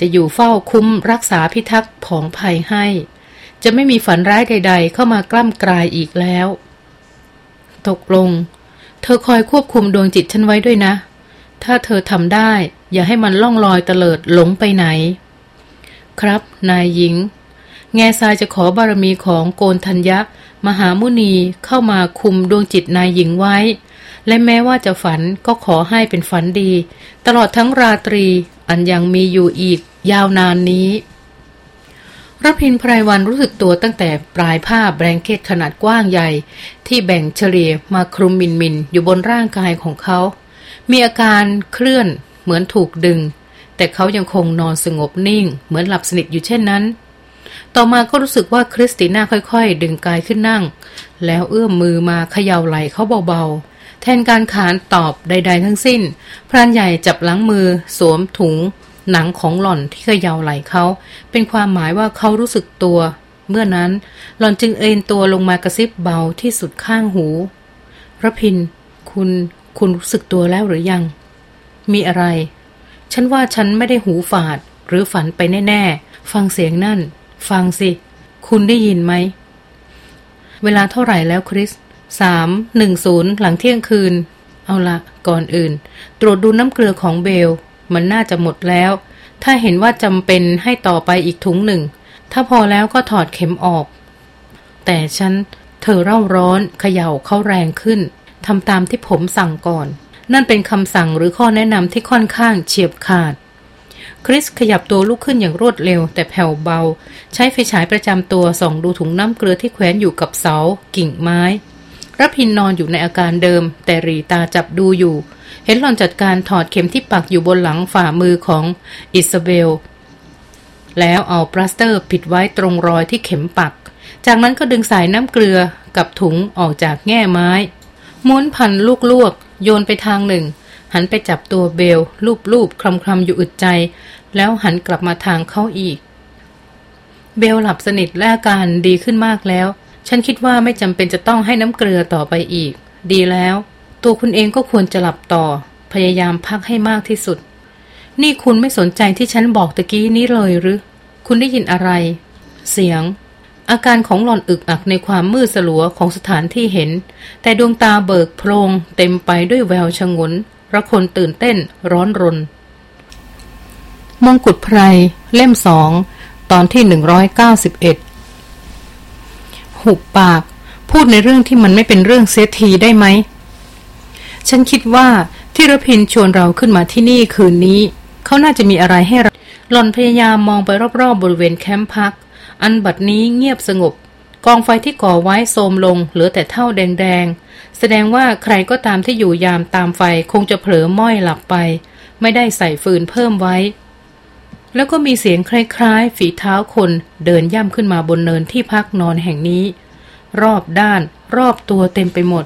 จะอยู่เฝ้าคุ้มรักษาพิทักษ์ผองภัยให้ จะไม่มีฝันร้ายใด ๆ เข้ามากล้ำกลายอีกแล้ว ตกลง เธอคอยควบคุมดวงจิตฉันไว้ด้วยนะ ถ้าเธอทำได้ อย่าให้มันล่องลอยเตลิดหลงไปไหน ครับ นายหญิง แง่ทรายจะขอบารมีของโกนธัญญะ มหามุนีเข้ามาคุมดวงจิตนายหญิงไว้ และแม้ว่าจะฝันก็ขอให้เป็นฝันดี ตลอดทั้งราตรีอันยังมีอยู่อีกยาวนานนี้รพินไพรวันรู้สึกตัวตั้งแต่ปลายผ้า blanket ขนาดกว้างใหญ่ ที่แบ่งเฉลี่ยมาคลุมหมิ่นๆอยู่บนร่างกายของเขา มีอาการเคลื่อนเหมือนถูกดึง แต่เขายังคงนอนสงบนิ่ง เหมือนหลับสนิทอยู่เช่นนั้น ต่อมาก็รู้สึกว่าคริสติน่าค่อยๆ ดึงกายขึ้นนั่ง แล้วเอื้อมมือมาเขย่าไหล่เขาเบาๆ ทนการขานตอบใด ๆ ทั้งสิ้น พรานใหญ่จับหลังมือ สวมถุง หนังของหล่อนที่เขย่าไหลเขา เป็นความหมายว่าเขารู้สึกตัว เมื่อนั้นหล่อนจึงเอนตัวลงมากระซิบเบาที่สุดข้างหูระพิน คุณ คุณรู้สึกตัวแล้วหรือยัง มีอะไร ฉันว่าฉันไม่ได้หูฝาด หรือฝันไปแน่ ๆ ฟังเสียงนั่น ฟังสิ คุณได้ยินไหม เวลาเท่าไหร่แล้วคริส สามหนึ่งศูนย์หลังเที่ยงคืน เอาละก่อนอื่น ตรวจดูน้ำเกลือของเบล มันน่าจะหมดแล้ว ถ้าเห็นว่าจำเป็นให้ต่อไปอีกถุงหนึ่ง ถ้าพอแล้วก็ถอดเข็มออก แต่ฉัน เธอเร่าร้อนเขย่าเข้าแรงขึ้นทำตามที่ผมสั่งก่อน นั่นเป็นคำสั่งหรือข้อแนะนำที่ค่อนข้างเฉียบขาดคริสขยับตัวลุกขึ้นอย่างรวดเร็ว แต่แผ่วเบา ใช้ไฟฉายประจำตัวส่องดูถุงน้ำเกลือที่แขวนอยู่กับเสา กิ่งไม้ รพินทร์นอนอยู่ในอาการเดิม แต่หรี่ตาจับดูอยู่ เห็นหล่อนจัดการถอดเข็มที่ปักอยู่บนหลังฝ่ามือของอิซาเบล แล้วเอาพลาสเตอร์ปิดไว้ตรงรอยที่เข็มปัก จากนั้นก็ดึงสายน้ำเกลือกับถุงออกจากแง่ไม้ ม้วนพันลูกลวก โยนไปทางหนึ่ง หันไปจับตัวเบลลูบลูบคลำคลำอยู่อึดใจ แล้วหันกลับมาทางเขาอีก เบลหลับสนิทและอาการดีขึ้นมากแล้ว ฉันคิดว่าไม่จำเป็นจะต้องให้น้ำเกลือต่อไปอีก ดีแล้ว ตัวคุณเองก็ควรจะหลับต่อ พยายามพักให้มากที่สุด นี่คุณไม่สนใจที่ฉันบอกตะกี้นี้เลยหรือ คุณได้ยินอะไร เสียง อาการของหลอนอึกอักในความมืดสลัวของสถานที่เห็น แต่ดวงตาเบิกโพลงเต็มไปด้วยแววชงนระคนตื่นเต้น ร้อนรน มงกุฎไพร เล่มสอง ตอนที่หนึ่งร้อยเก้าสิบเอ็ด หุบปาก พูดในเรื่องที่มันไม่เป็นเรื่องเสียทีได้ไหม ฉันคิดว่าที่รพินชวนเราขึ้นมาที่นี่คืนนี้ เขาน่าจะมีอะไรให้เราหล่อนพยายามมองไปรอบๆบบริเวณแคมป์พัก อันบัดนี้เงียบสงบ กองไฟที่ก่อไว้โทมลง เหลือแต่เท่าแดงๆ แสดงว่าใครก็ตามที่อยู่ยามตามไฟคงจะเผลอม้อยหลับไป ไม่ได้ใส่ฟืนเพิ่มไว้ แล้วก็มีเสียงคล้ายๆ ฝีเท้าคนเดินย่ำขึ้นมาบนเนินที่พักนอนแห่งนี้ รอบด้านรอบตัวเต็มไปหมด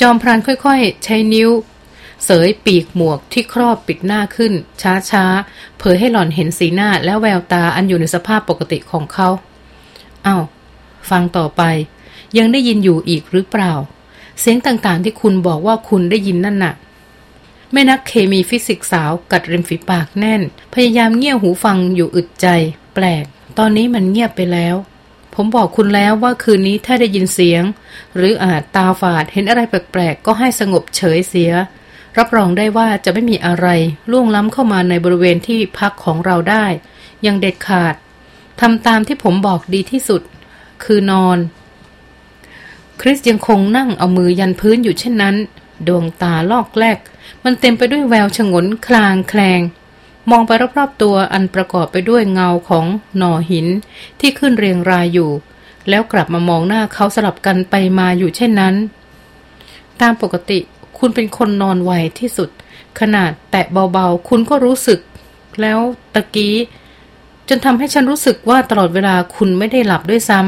จอมพรานค่อยๆ ใช้นิ้ว เสยปีกหมวกที่ครอบปิดหน้าขึ้น ช้าๆ เผยให้หล่อนเห็นสีหน้าและแววตาอันอยู่ในสภาพปกติของเขาอา้าวฟังต่อไปยังได้ยินอยู่อีกหรือเปล่า เสียงต่างๆที่คุณบอกว่าคุณได้ยินนั่นน่ะ แม่นักเคมีฟิสิกสาวกัดริมฝีปากแน่น พยายามเงี่ยหูฟังอยู่อึดใจ แปลก ตอนนี้มันเงียบไปแล้ว ผมบอกคุณแล้วว่าคืนนี้ถ้าได้ยินเสียง หรืออาจตาฝาดเห็นอะไรแปลกๆ ก็ให้สงบเฉยเสีย รับรองได้ว่าจะไม่มีอะไร ล่วงล้ำเข้ามาในบริเวณที่พักของเราได้ ยังเด็ดขาดทำตามที่ผมบอกดีที่สุด คือนอน คริสยังคงนั่งเอามือยันพื้นอยู่เช่นนั้น ดวงตาลอกแลก มันเต็มไปด้วยแววฉงนคลางแคลง มองไปรอบๆตัวอันประกอบไปด้วยเงาของหน่อหินที่ขึ้นเรียงรายอยู่ แล้วกลับมามองหน้าเขาสลับกันไปมาอยู่เช่นนั้น ตามปกติคุณเป็นคนนอนไวที่สุด ขนาดแตะเบาๆ คุณก็รู้สึก แล้วตะกี้ จนทำให้ฉันรู้สึกว่าตลอดเวลาคุณไม่ได้หลับด้วยซ้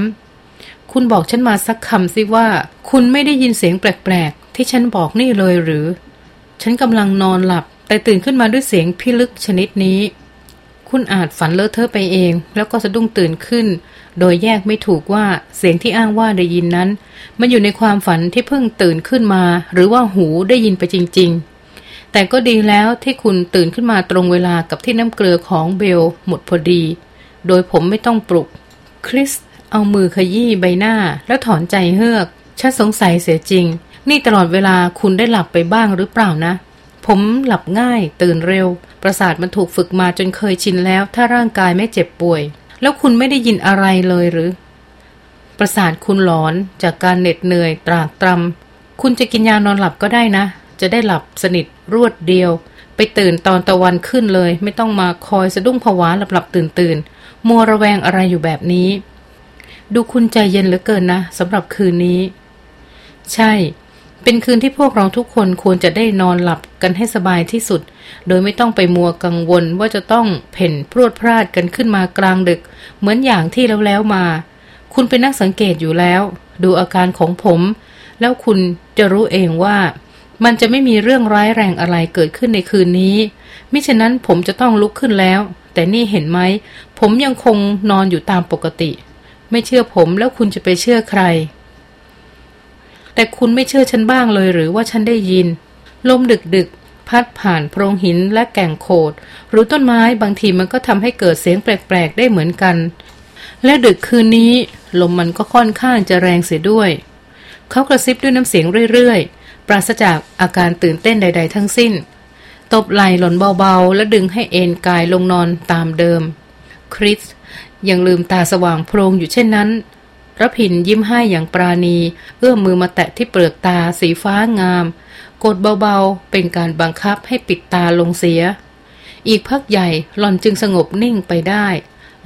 ำคุณบอกฉันมาสักคำสิว่า คุณไม่ได้ยินเสียงแปลกๆ ที่ฉันบอกนี่เลยหรือ ฉันกำลังนอนหลับ แต่ตื่นขึ้นมาด้วยเสียงพิลึกชนิดนี้ คุณอาจฝันเลอะเทอะไปเอง แล้วก็สะดุ้งตื่นขึ้น โดยแยกไม่ถูกว่าเสียงที่อ้างว่าได้ยินนั้น มันอยู่ในความฝันที่เพิ่งตื่นขึ้นมา หรือว่าหูได้ยินไปจริง ๆ แต่ก็ดีแล้วที่คุณตื่นขึ้นมาตรงเวลากับที่น้ำเกลือของเบลหมดพอดี โดยผมไม่ต้องปลุก คริสเอามือขยี้ใบหน้าแล้วถอนใจเฮือกฉันสงสัยเสียจริง นี่ตลอดเวลาคุณได้หลับไปบ้างหรือเปล่านะ ผมหลับง่าย ตื่นเร็ว ประสาทมันถูกฝึกมาจนเคยชินแล้ว ถ้าร่างกายไม่เจ็บป่วย แล้วคุณไม่ได้ยินอะไรเลยหรือ ประสาทคุณหลอนจากการเหน็ดเหนื่อย ตรากตรำคุณจะกินยานอนหลับก็ได้นะ จะได้หลับสนิทรวดเดียว ไปตื่นตอนตะวันขึ้นเลย ไม่ต้องมาคอยสะดุ้งผวาหลับหลับตื่นตื่นมัวระแวงอะไรอยู่แบบนี้ ดูคุณใจเย็นเหลือเกินนะสำหรับคืนนี้ ใช่ เป็นคืนที่พวกเราทุกคนควรจะได้นอนหลับกันให้สบายที่สุด โดยไม่ต้องไปมัวกังวลว่าจะต้องเพ่นพรวดพลาดกันขึ้นมากลางดึก เหมือนอย่างที่แล้วแล้วมา คุณเป็นนักสังเกตอยู่แล้ว ดูอาการของผม แล้วคุณจะรู้เองว่ามันจะไม่มีเรื่องร้ายแรงอะไรเกิดขึ้นในคืนนี้ มิฉะนั้นผมจะต้องลุกขึ้นแล้ว แต่นี่เห็นไหม ผมยังคงนอนอยู่ตามปกติ ไม่เชื่อผมแล้วคุณจะไปเชื่อใคร แต่คุณไม่เชื่อฉันบ้างเลยหรือว่าฉันได้ยิน ลมดึกดึกพัดผ่านโพรงหินและแก่งโขด หรือต้นไม้บางทีมันก็ทำให้เกิดเสียงแปลกๆ ได้เหมือนกัน และดึกคืนนี้ ลมมันก็ค่อนข้างจะแรงเสียด้วย เขากระซิบด้วยน้ำเสียงเรื่อยๆ ปราศจากอาการตื่นเต้นใด ๆ ทั้งสิ้น ตบไหล่หล่นเบาๆ และดึงให้เอนกายลงนอนตามเดิม คริสยังลืมตาสว่างโพรงอยู่เช่นนั้น ระพินยิ้มให้อย่างปราณี เอื้อมมือมาแตะที่เปลือกตาสีฟ้างาม กดเบาๆ เป็นการบังคับให้ปิดตาลงเสีย อีกพักใหญ่หล่อนจึงสงบนิ่งไปได้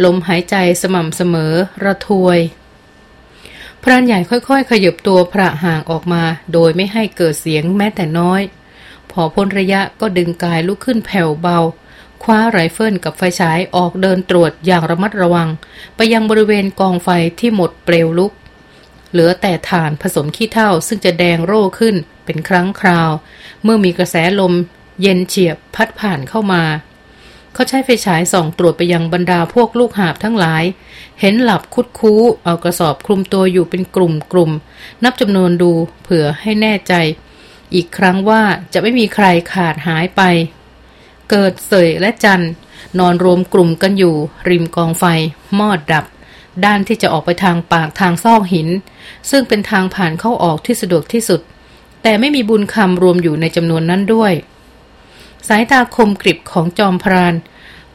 ลมหายใจสม่ำเสมอ ระทวย พรานใหญ่ค่อยๆ ขยบตัวพระห่างออกมา โดยไม่ให้เกิดเสียงแม้แต่น้อย พอพ้นระยะก็ดึงกายลุกขึ้นแผ่วเบา คว้าไรเฟิลกับไฟฉายออกเดินตรวจอย่างระมัดระวัง ไปยังบริเวณกองไฟที่หมดเปลวลุก เหลือแต่ฐานผสมขี้เถ้าซึ่งจะแดงโร่ขึ้นเป็นครั้งคราว เมื่อมีกระแสลมเย็นเฉียบพัดผ่านเข้ามา เขาใช้ไฟฉายส่องตรวจไปยังบรรดาพวกลูกหาบทั้งหลาย เห็นหลับคุดคู้ เอากระสอบคลุมตัวอยู่เป็นกลุ่มกลุ่ม นับจำนวนดูเผื่อให้แน่ใจ อีกครั้งว่าจะไม่มีใครขาดหายไป เกิดเสยและจันนอนรวมกลุ่มกันอยู่ ริมกองไฟ มอดดับ ด้านที่จะออกไปทางปากทางซอกหิน ซึ่งเป็นทางผ่านเข้าออกที่สะดวกที่สุด แต่ไม่มีบุญคำรวมอยู่ในจำนวนนั้นด้วย สายตาคมกริบของจอมพราน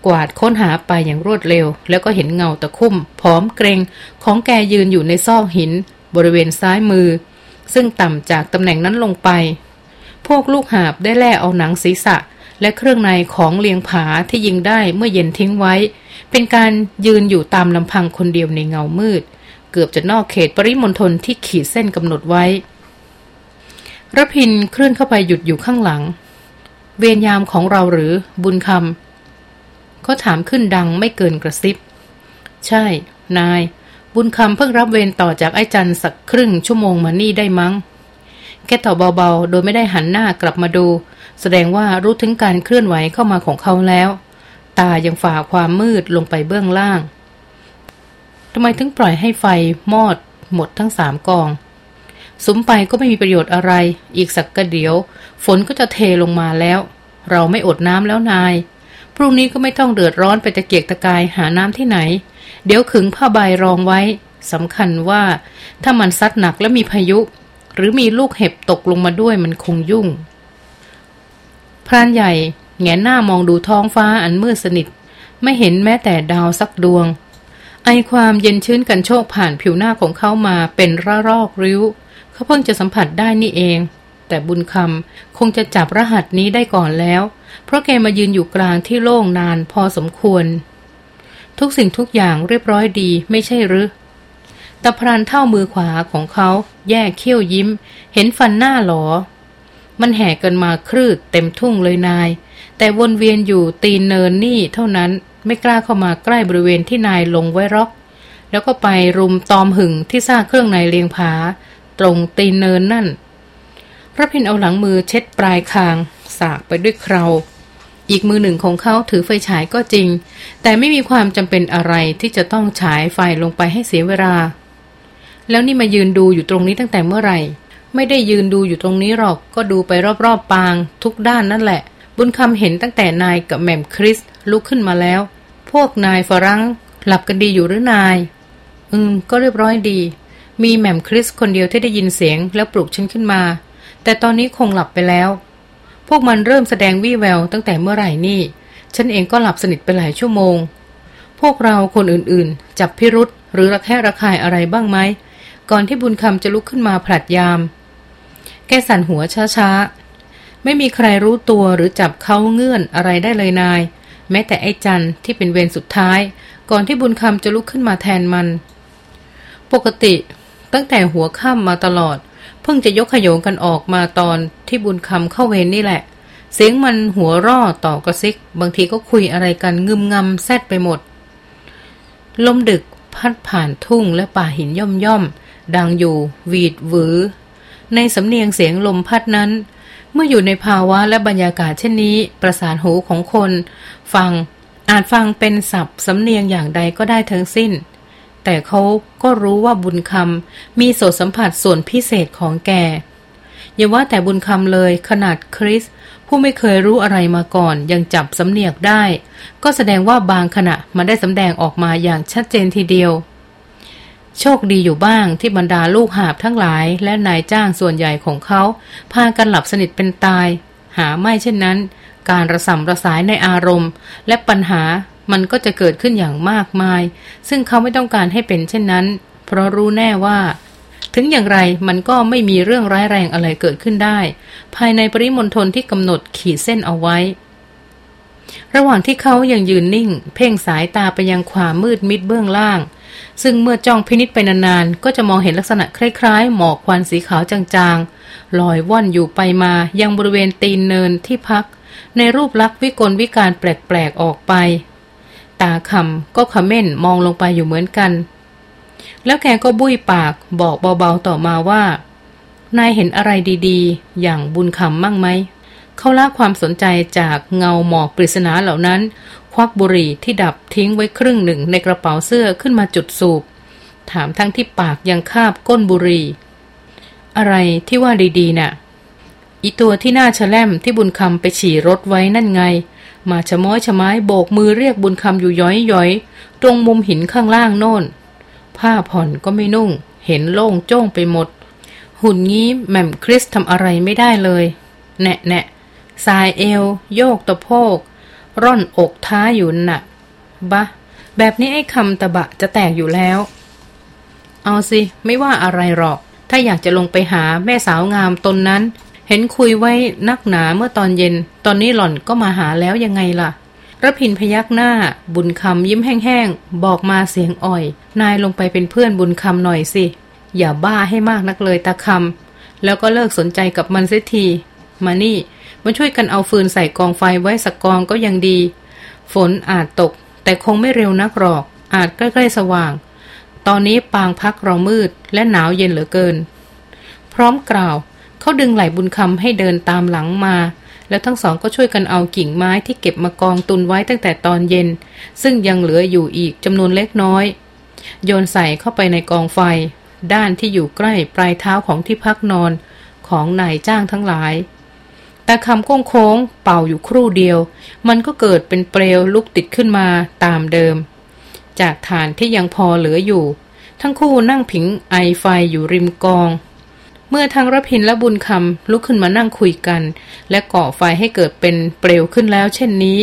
กวาดค้นหาไปอย่างรวดเร็ว แล้วก็เห็นเงาตะคุ่มผอมเกรงของแกยืนอยู่ในซอกหิน บริเวณซ้ายมือ ซึ่งต่ำจากตำแหน่งนั้นลงไป พวกลูกหาบได้แล่เอาหนังศีรษะ และเครื่องในของเลียงผาที่ยิงได้เมื่อเย็นทิ้งไว้ เป็นการยืนอยู่ตามลำพังคนเดียวในเงามืด เกือบจะนอกเขตปริมณฑลที่ขีดเส้นกำหนดไว้รพินเคลื่อนเข้าไปหยุดอยู่ข้างหลัง เวรยามของเราหรือบุญคำเขาถามขึ้นดังไม่เกินกระซิบ ใช่ นาย บุญคำเพิ่งรับเวรต่อจากไอ้จันสักครึ่งชั่วโมงมานี่ได้มั้งแกตอบเบาๆ โดยไม่ได้หันหน้ากลับมาดู แสดงว่ารู้ถึงการเคลื่อนไหวเข้ามาของเขาแล้ว ตายังฝ่าความมืดลงไปเบื้องล่างทำไมถึงปล่อยให้ไฟมอด หมดทั้งสามกอง สมไปก็ไม่มีประโยชน์อะไร อีกสักกระเดียว ฝนก็จะเทลงมาแล้ว เราไม่อดน้ำแล้วนาย พรุ่งนี้ก็ไม่ต้องเดือดร้อนไปตะเกียกตะกายหาน้ำที่ไหน เดี๋ยวขึงผ้าใบรองไว้สำคัญว่าถ้ามันซัดหนักและมีพายุ หรือมีลูกเห็บตกลงมาด้วยมันคงยุ่ง พรานใหญ่แงหน้ามองดูท้องฟ้าอันมืดสนิท ไม่เห็นแม้แต่ดาวสักดวง ไอความเย็นชื้นกันโชกผ่านผิวหน้าของเขามาเป็นระรอกริ้ว เขาเพิ่งจะสัมผัสได้นี่เอง แต่บุญคำคงจะจับรหัสนี้ได้ก่อนแล้ว เพราะแกมายืนอยู่กลางที่โล่งนานพอสมควร ทุกสิ่งทุกอย่างเรียบร้อยดีไม่ใช่หรือตะพรานเท่ามือขวาของเขา แยกเขี้ยวยิ้ม เห็นฟันหน้าหลอ มันแห่กันมาครืดเต็มทุ่งเลยนาย แต่วนเวียนอยู่ตีนเนินนี่เท่านั้นไม่กล้าเข้ามาใกล้บริเวณที่นายลงไว้รอก แล้วก็ไปรุมตอมหึงที่ซากเครื่องในเลียงผา ตรงตีนเนินนั่น พระพินเอาหลังมือเช็ดปลายคาง สากไปด้วยคราวอีกมือหนึ่งของเขาถือไฟฉายก็จริง แต่ไม่มีความจำเป็นอะไรที่จะต้องฉายไฟลงไปให้เสียเวลา แล้วนี่มายืนดูอยู่ตรงนี้ตั้งแต่เมื่อไหร่ ไม่ได้ยืนดูอยู่ตรงนี้หรอก ก็ดูไปรอบๆปาง ทุกด้านนั่นแหละ บุญคำเห็นตั้งแต่นายกับแม่มคริสลุกขึ้นมาแล้ว พวกนายฝรั่งหลับกันดีอยู่หรือนาย อืม ก็เรียบร้อยดี มีแม่มคริสคนเดียวที่ได้ยินเสียงแล้วปลุกฉันขึ้นมา แต่ตอนนี้คงหลับไปแล้ว พวกมันเริ่มแสดงวี่แววตั้งแต่เมื่อไหร่นี่ ฉันเองก็หลับสนิทไปหลายชั่วโมง พวกเราคนอื่นๆ จับพิรุษหรือระแคะระคายอะไรบ้างไหมก่อนที่บุญคำจะลุกขึ้นมาผลัดยาม แกสั่นหัวช้าๆ ไม่มีใครรู้ตัวหรือจับเขาเงื่อนอะไรได้เลยนาย แม้แต่ไอ้จันที่เป็นเวรสุดท้าย ก่อนที่บุญคำจะลุกขึ้นมาแทนมัน ปกติตั้งแต่หัวค่ำมาตลอด เพิ่งจะยกขยงกันออกมาตอนที่บุญคำเข้าเวรนนี่แหละ เสียงมันหัวร่อต่อกระซิก บางทีก็คุยอะไรกันงึมงำแซดไปหมด ลมดึกพัดผ่านทุ่งและป่าหินย่อมย่อมดังอยู่ วีดหวือ ในสำเนียงเสียงลมพัดนั้น เมื่ออยู่ในภาวะและบรรยากาศเช่นนี้ ประสานหูของคน ฟังอาจฟังเป็นศัพท์สำเนียงอย่างใดก็ได้ทั้งสิ้น แต่เขาก็รู้ว่าบุญคำมีโสตสัมผัสส่วนพิเศษของแกอย่าว่าแต่บุญคำเลยขนาดคริส ผู้ไม่เคยรู้อะไรมาก่อน ยังจับสำเนียกได้ ก็แสดงว่าบางขณะมันได้สำแดงออกมาอย่างชัดเจนทีเดียว โชคดีอยู่บ้างที่บรรดาลูกหาบทั้งหลาย และนายจ้างส่วนใหญ่ของเขา พากันหลับสนิทเป็นตาย หาไม่เช่นนั้น การระสำระสายในอารมณ์ และปัญหามันก็จะเกิดขึ้นอย่างมากมาย ซึ่งเขาไม่ต้องการให้เป็นเช่นนั้น เพราะรู้แน่ว่า ถึงอย่างไรมันก็ไม่มีเรื่องร้ายแรงอะไรเกิดขึ้นได้ ภายในปริมณฑลที่กำหนดขีดเส้นเอาไว้ ระหว่างที่เขายัางยืนนิ่ง เพ่งสายตาไปยังความมืดมิดเบื้องล่าง ซึ่งเมื่อจ้องพินิษไปนานๆ ก็จะมองเห็นลักษณะคล้ายๆ หมอกควันสีขาวจางๆ ลอยว่อนอยู่ไปมายังบริเวณตีนเนินที่พัก ในรูปลักษณ์วิกลวิการแปลกๆออกไป ตาคำก็ขม้นมองลงไปอยู่เหมือนกัน แล้วแกก็บุ้ยปากบอกเบาๆต่อมาว่า นายเห็นอะไรดีๆ อย่างบุญคำมั่งไหมเขาละความสนใจจากเงาหมอกปริศนาเหล่านั้น ควักบุหรี่ที่ดับทิ้งไว้ครึ่งหนึ่งในกระเป๋าเสื้อขึ้นมาจุดสูบ ถามทั้งที่ปากยังคาบก้นบุหรี่ อะไรที่ว่าดีๆนะ่ะ อีตัวที่หน้าฉลมที่บุญคำไปฉี่รถไว้นั่นไง มาชะม้อยชะไม้โบกมือเรียกบุญคำอยู่ย้อยๆ ตรงมุมหินข้างล่างโน่น ผ้าผ่อนก็ไม่นุ่ง เห็นโล่งโจ้งไปหมด หุ่นงี้แหม่มคริสทำอะไรไม่ได้เลย แนะแนะสายเอว โยกตะโพก ร่อนอกท้าอยู่น่ะ บะ แบบนี้ไอ้คำตะบะจะแตกอยู่แล้ว เอาสิ ไม่ว่าอะไรหรอก ถ้าอยากจะลงไปหาแม่สาวงามตนนั้น เห็นคุยไว้นักหนาเมื่อตอนเย็น ตอนนี้หล่อนก็มาหาแล้วยังไงล่ะระพินพยักหน้า บุญคำยิ้มแห้งๆ บอกมาเสียงอ่อย นายลงไปเป็นเพื่อนบุญคำหน่อยสิ อย่าบ้าให้มากนักเลยตาคำแล้วก็เลิกสนใจกับมันเสียที มานี่ มาช่วยกันเอาฟืนใส่กองไฟไว้สักกองก็ยังดี ฝนอาจตก แต่คงไม่เร็วนักหรอก อาจใกล้ๆสว่าง ตอนนี้ปางพักเรามืดและหนาวเย็นเหลือเกิน พร้อมกล่าว เขาดึงไหลบุญคำให้เดินตามหลังมา แล้วทั้งสองก็ช่วยกันเอากิ่งไม้ที่เก็บมากองตุนไว้ตั้งแต่ตอนเย็น ซึ่งยังเหลืออยู่อีกจำนวนเล็กน้อย โยนใส่เข้าไปในกองไฟ ด้านที่อยู่ใกล้ปลายเท้าของที่พักนอนของนายจ้างทั้งหลาย แต่คำโค้งโค้งเป่าอยู่ครู่เดียว มันก็เกิดเป็นเปลวลุกติดขึ้นมาตามเดิม จากฐานที่ยังพอเหลืออยู่ ทั้งคู่นั่งผิงไอไฟอยู่ริมกอง เมื่อทั้งรพินและบุญคำลุกขึ้นมานั่งคุยกัน และก่อไฟให้เกิดเป็นเปลวขึ้นแล้ว เช่นนี้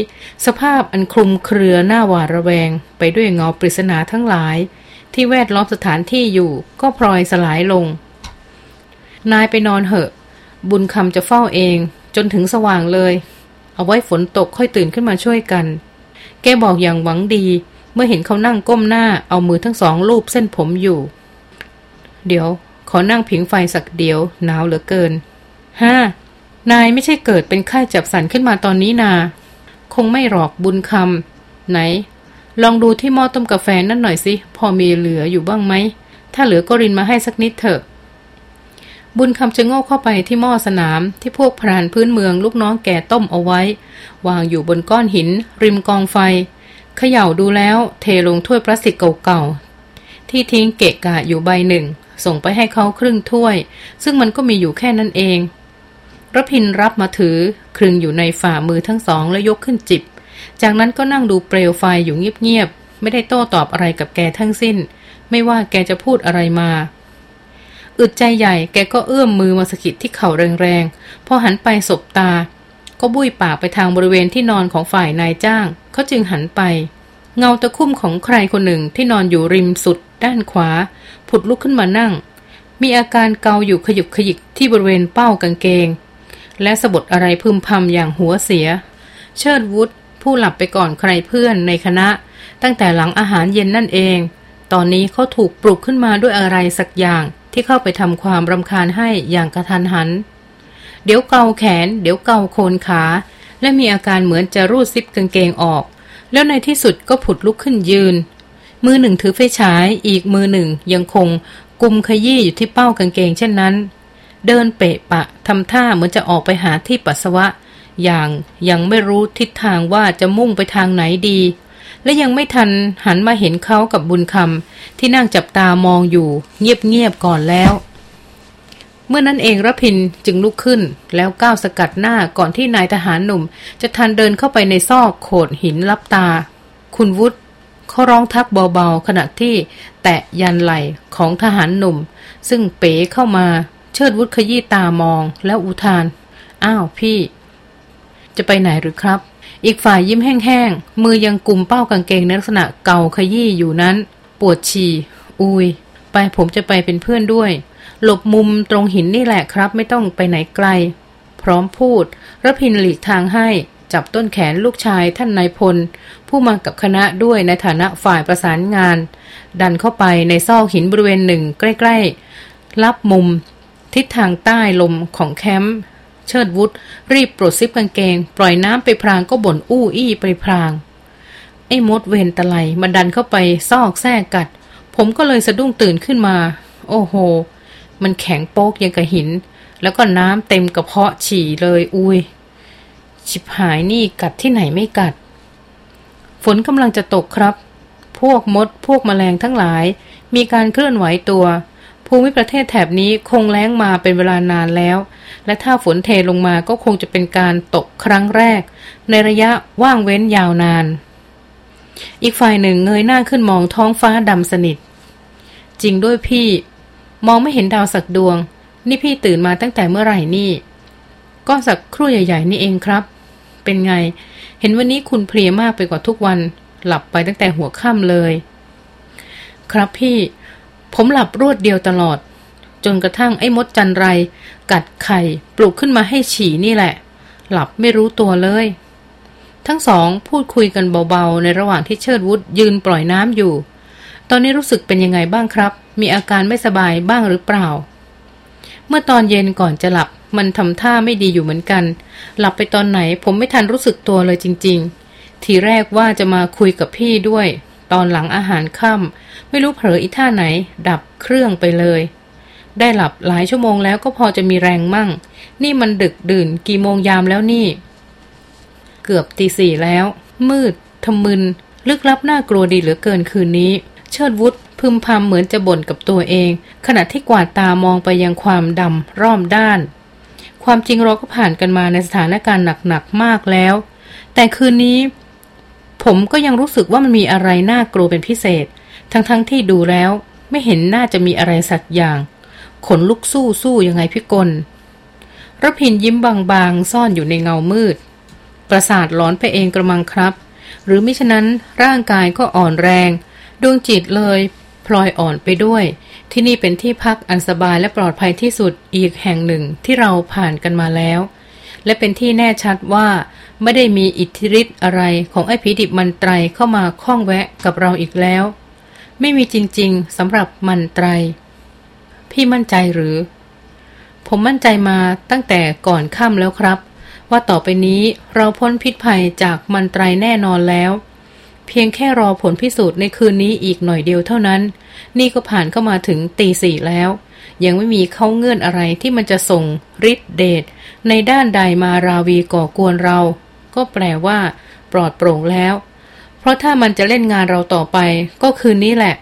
สภาพอันคลุมเครือหน้าหวาดระแวง ไปด้วยเงาปริศนาทั้งหลาย ที่แวดล้อมสถานที่อยู่ก็พลอยสลายลง นายไปนอนเหอะ บุญคำจะเฝ้าเอง จนถึงสว่างเลย เอาไว้ฝนตกค่อยตื่นขึ้นมาช่วยกัน แกบอกอย่างหวังดี เมื่อเห็นเขานั่งก้มหน้าเอามือทั้งสองลูบเส้นผมอยู่ เดี๋ยว ขอนั่งผิงไฟสักเดียว หนาวเหลือเกินฮ่านายไม่ใช่เกิดเป็นไข้จับสันขึ้นมาตอนนี้นา คงไม่หรอกบุญคำไหน ลองดูที่หม้อต้มกาแฟนั่นหน่อยสิ พอมีเหลืออยู่บ้างไหม ถ้าเหลือก็รินมาให้สักนิดเถอะ บุญคำจะโง่เข้าไปที่หม้อสนามที่พวกพรานพื้นเมืองลูกน้องแก่ต้มเอาไว้ วางอยู่บนก้อนหิน ริมกองไฟเขย่าดูแล้วเทลงถ้วยพลาสติกเก่าๆ ที่ทิ้งเกะกะอยู่ใบหนึ่ง ส่งไปให้เขาครึ่งถ้วย ซึ่งมันก็มีอยู่แค่นั้นเองรพินรับมาถือครึงอยู่ในฝ่ามือทั้งสองแล้วยกขึ้นจิบ จากนั้นก็นั่งดูเปลวไฟอยู่เงียบๆไม่ได้โต้ตอบอะไรกับแกทั้งสิ้น ไม่ว่าแกจะพูดอะไรมา อึดใจใหญ่แกก็เอื้อมมือมาสกิดที่เข่าแรงๆ พอหันไปสบตา ก็บุ้ยปากไปทางบริเวณที่นอนของฝ่ายนายจ้าง เขาจึงหันไป เงาตะคุ่มของใครคนหนึ่งที่นอนอยู่ริมสุด ด้านขวา ผุดลุกขึ้นมานั่ง มีอาการเกาอยู่ขยุกขยิกที่บริเวณเป้ากางเกง และสะบดอะไรพึมพำอย่างหัวเสีย เชิดวุฒผู้หลับไปก่อนใครเพื่อนในคณะ ตั้งแต่หลังอาหารเย็นนั่นเอง ตอนนี้เขาถูกปลุกขึ้นมาด้วยอะไรสักอย่าง ที่เข้าไปทำความรำคาญให้อย่างกระทันหัน เดี๋ยวเกาแขน เดี๋ยวเกาโคนขา และมีอาการเหมือนจะรูดซิปกางเกงออก แล้วในที่สุดก็ผุดลุกขึ้นยืน มือหนึ่งถือไฟฉาย อีกมือหนึ่งยังคงกุมขยี้อยู่ที่เป้ากางเกงเช่นนั้น เดินเปะปะทำท่าเหมือนจะออกไปหาที่ปัสสาวะ อย่างยังไม่รู้ทิศทางว่าจะมุ่งไปทางไหนดี และยังไม่ทันหันมาเห็นเขากับบุญคำที่นั่งจับตามองอยู่ เงียบๆก่อนแล้ว เมื่อนั้นเองรพินจึงลุกขึ้น แล้วก้าวสกัดหน้าก่อนที่นายทหารหนุ่ม จะทันเดินเข้าไปในซอกโขดหินลับตา คุณวุฒิเขาร้องทักเบาๆ ขณะที่แตะยันไหลของทหารหนุ่ม ซึ่งเป๋เข้ามาเชิดวุฒิขยี้ตามองแล้วอุทาน อ้าวพี่ จะไปไหนหรือครับ อีกฝ่ายยิ้มแห้งๆ มือยังกุมเป้ากางเกงในลักษณะเก่าขยี้อยู่นั้น ปวดฉี่ อุย ไปผมจะไปเป็นเพื่อนด้วย หลบมุมตรงหินนี่แหละครับ ไม่ต้องไปไหนไกล พร้อมพูดรพินหลีกทางให้ จับต้นแขนลูกชายท่านนายพล ผู้มากับคณะด้วยในฐานะฝ่ายประสานงาน ดันเข้าไปในซอกหินบริเวณหนึ่งใกล้ ๆ รับมุม ทิศทางใต้ลมของแคมป์ เชิดวุฒรีบปลดซิปกางเกง ปล่อยน้ำไปพรางก็บ่นอู้อี้ไปพราง ไอ้มดเวนตะไลมันดันเข้าไปซอกแทรกกัด ผมก็เลยสะดุ้งตื่นขึ้นมา โอ้โห มันแข็งโป๊กยังกับหิน แล้วก็น้ำเต็มกระเพาะฉี่เลยอุ้ยชิบหายนี่กัดที่ไหนไม่กัด ฝนกำลังจะตกครับ พวกมดพวกมแมลงทั้งหลาย มีการเคลื่อนไหวตัว ภูมิประเทศแถบนี้คงแล้งมาเป็นเวลานานแล้ว และถ้าฝนเทลงมาก็คงจะเป็นการตกครั้งแรก ในระยะว่างเว้นยาวนาน อีกฝ่ายหนึ่งเงยหน้าขึ้นมองท้องฟ้าดำสนิท จริงด้วยพี่ มองไม่เห็นดาวสักดวง นี่พี่ตื่นมาตั้งแต่เมื่อไหร่นี่ ก็สักครู่ใหญ่ๆนี่เองครับ เป็นไง เห็นวันนี้คุณเพลียมากไปกว่าทุกวัน หลับไปตั้งแต่หัวค่ำเลย ครับพี่ ผมหลับรวดเดียวตลอด จนกระทั่งไอ้มดจันไร กัดไข่ปลุกขึ้นมาให้ฉี่นี่แหละ หลับไม่รู้ตัวเลย ทั้งสองพูดคุยกันเบาๆ ในระหว่างที่เชิดวุฒยืนปล่อยน้ำอยู่ ตอนนี้รู้สึกเป็นยังไงบ้างครับ มีอาการไม่สบายบ้างหรือเปล่า เมื่อตอนเย็นก่อนจะหลับมันทำท่าไม่ดีอยู่เหมือนกัน หลับไปตอนไหนผมไม่ทันรู้สึกตัวเลยจริง ๆ ทีแรกว่าจะมาคุยกับพี่ด้วย ตอนหลังอาหารค่ำไม่รู้เผลออีท่าไหน ดับเครื่องไปเลย ได้หลับหลายชั่วโมงแล้วก็พอจะมีแรงมั่ง นี่มันดึกดื่นกี่โมงยามแล้วนี่ เกือบตีสี่แล้ว มืดทมึน ลึกลับน่ากลัวดีเหลือเกินคืนนี้ เชิดวุฒพึมพำเหมือนจะบ่นกับตัวเอง ขณะที่กวาดตามองไปยังความดำร่อมด้าน ความจริงเราก็ผ่านกันมาในสถานการณ์หนักๆมากแล้ว แต่คืนนี้ ผมก็ยังรู้สึกว่ามันมีอะไรน่ากลัวเป็นพิเศษ ทั้งๆทที่ดูแล้วไม่เห็นน่าจะมีอะไรสักอย่าง ขนลุกสู้สู้ยังไงพี่กลรพินยิ้มบางๆ ซ่อนอยู่ในเงามืด ประสาทหลอนไปเองกระมังครับ หรือมิฉะนั้นร่างกายก็อ่อนแรง ดวงจิตเลย พลอยอ่อนไปด้วย ที่นี่เป็นที่พักอันสบายและปลอดภัยที่สุดอีกแห่งหนึ่งที่เราผ่านกันมาแล้ว และเป็นที่แน่ชัดว่า ไม่ได้มีอิทธิฤทธิ์อะไรของไอ้ผีดิบมันไตรเข้ามาคล้องแวะกับเราอีกแล้ว ไม่มีจริงๆสำหรับมันไตร พี่มั่นใจหรือ ผมมั่นใจมาตั้งแต่ก่อนค่ำแล้วครับ ว่าต่อไปนี้เราพ้นพิษภัยจากมันไตรแน่นอนแล้วเพียงแค่รอผลพิสูจน์ในคืนนี้อีกหน่อยเดียวเท่านั้น นี่ก็ผ่านเข้ามาถึงตีสี่แล้ว ยังไม่มีเข้าเงื่อนอะไรที่มันจะส่งฤทธิเดช ในด้านใดมาราวีก่อกวนเรา ก็แปลว่า ปลอดโปร่งแล้ว เพราะถ้ามันจะเล่นงานเราต่อไป ก็คืนนี้แหละ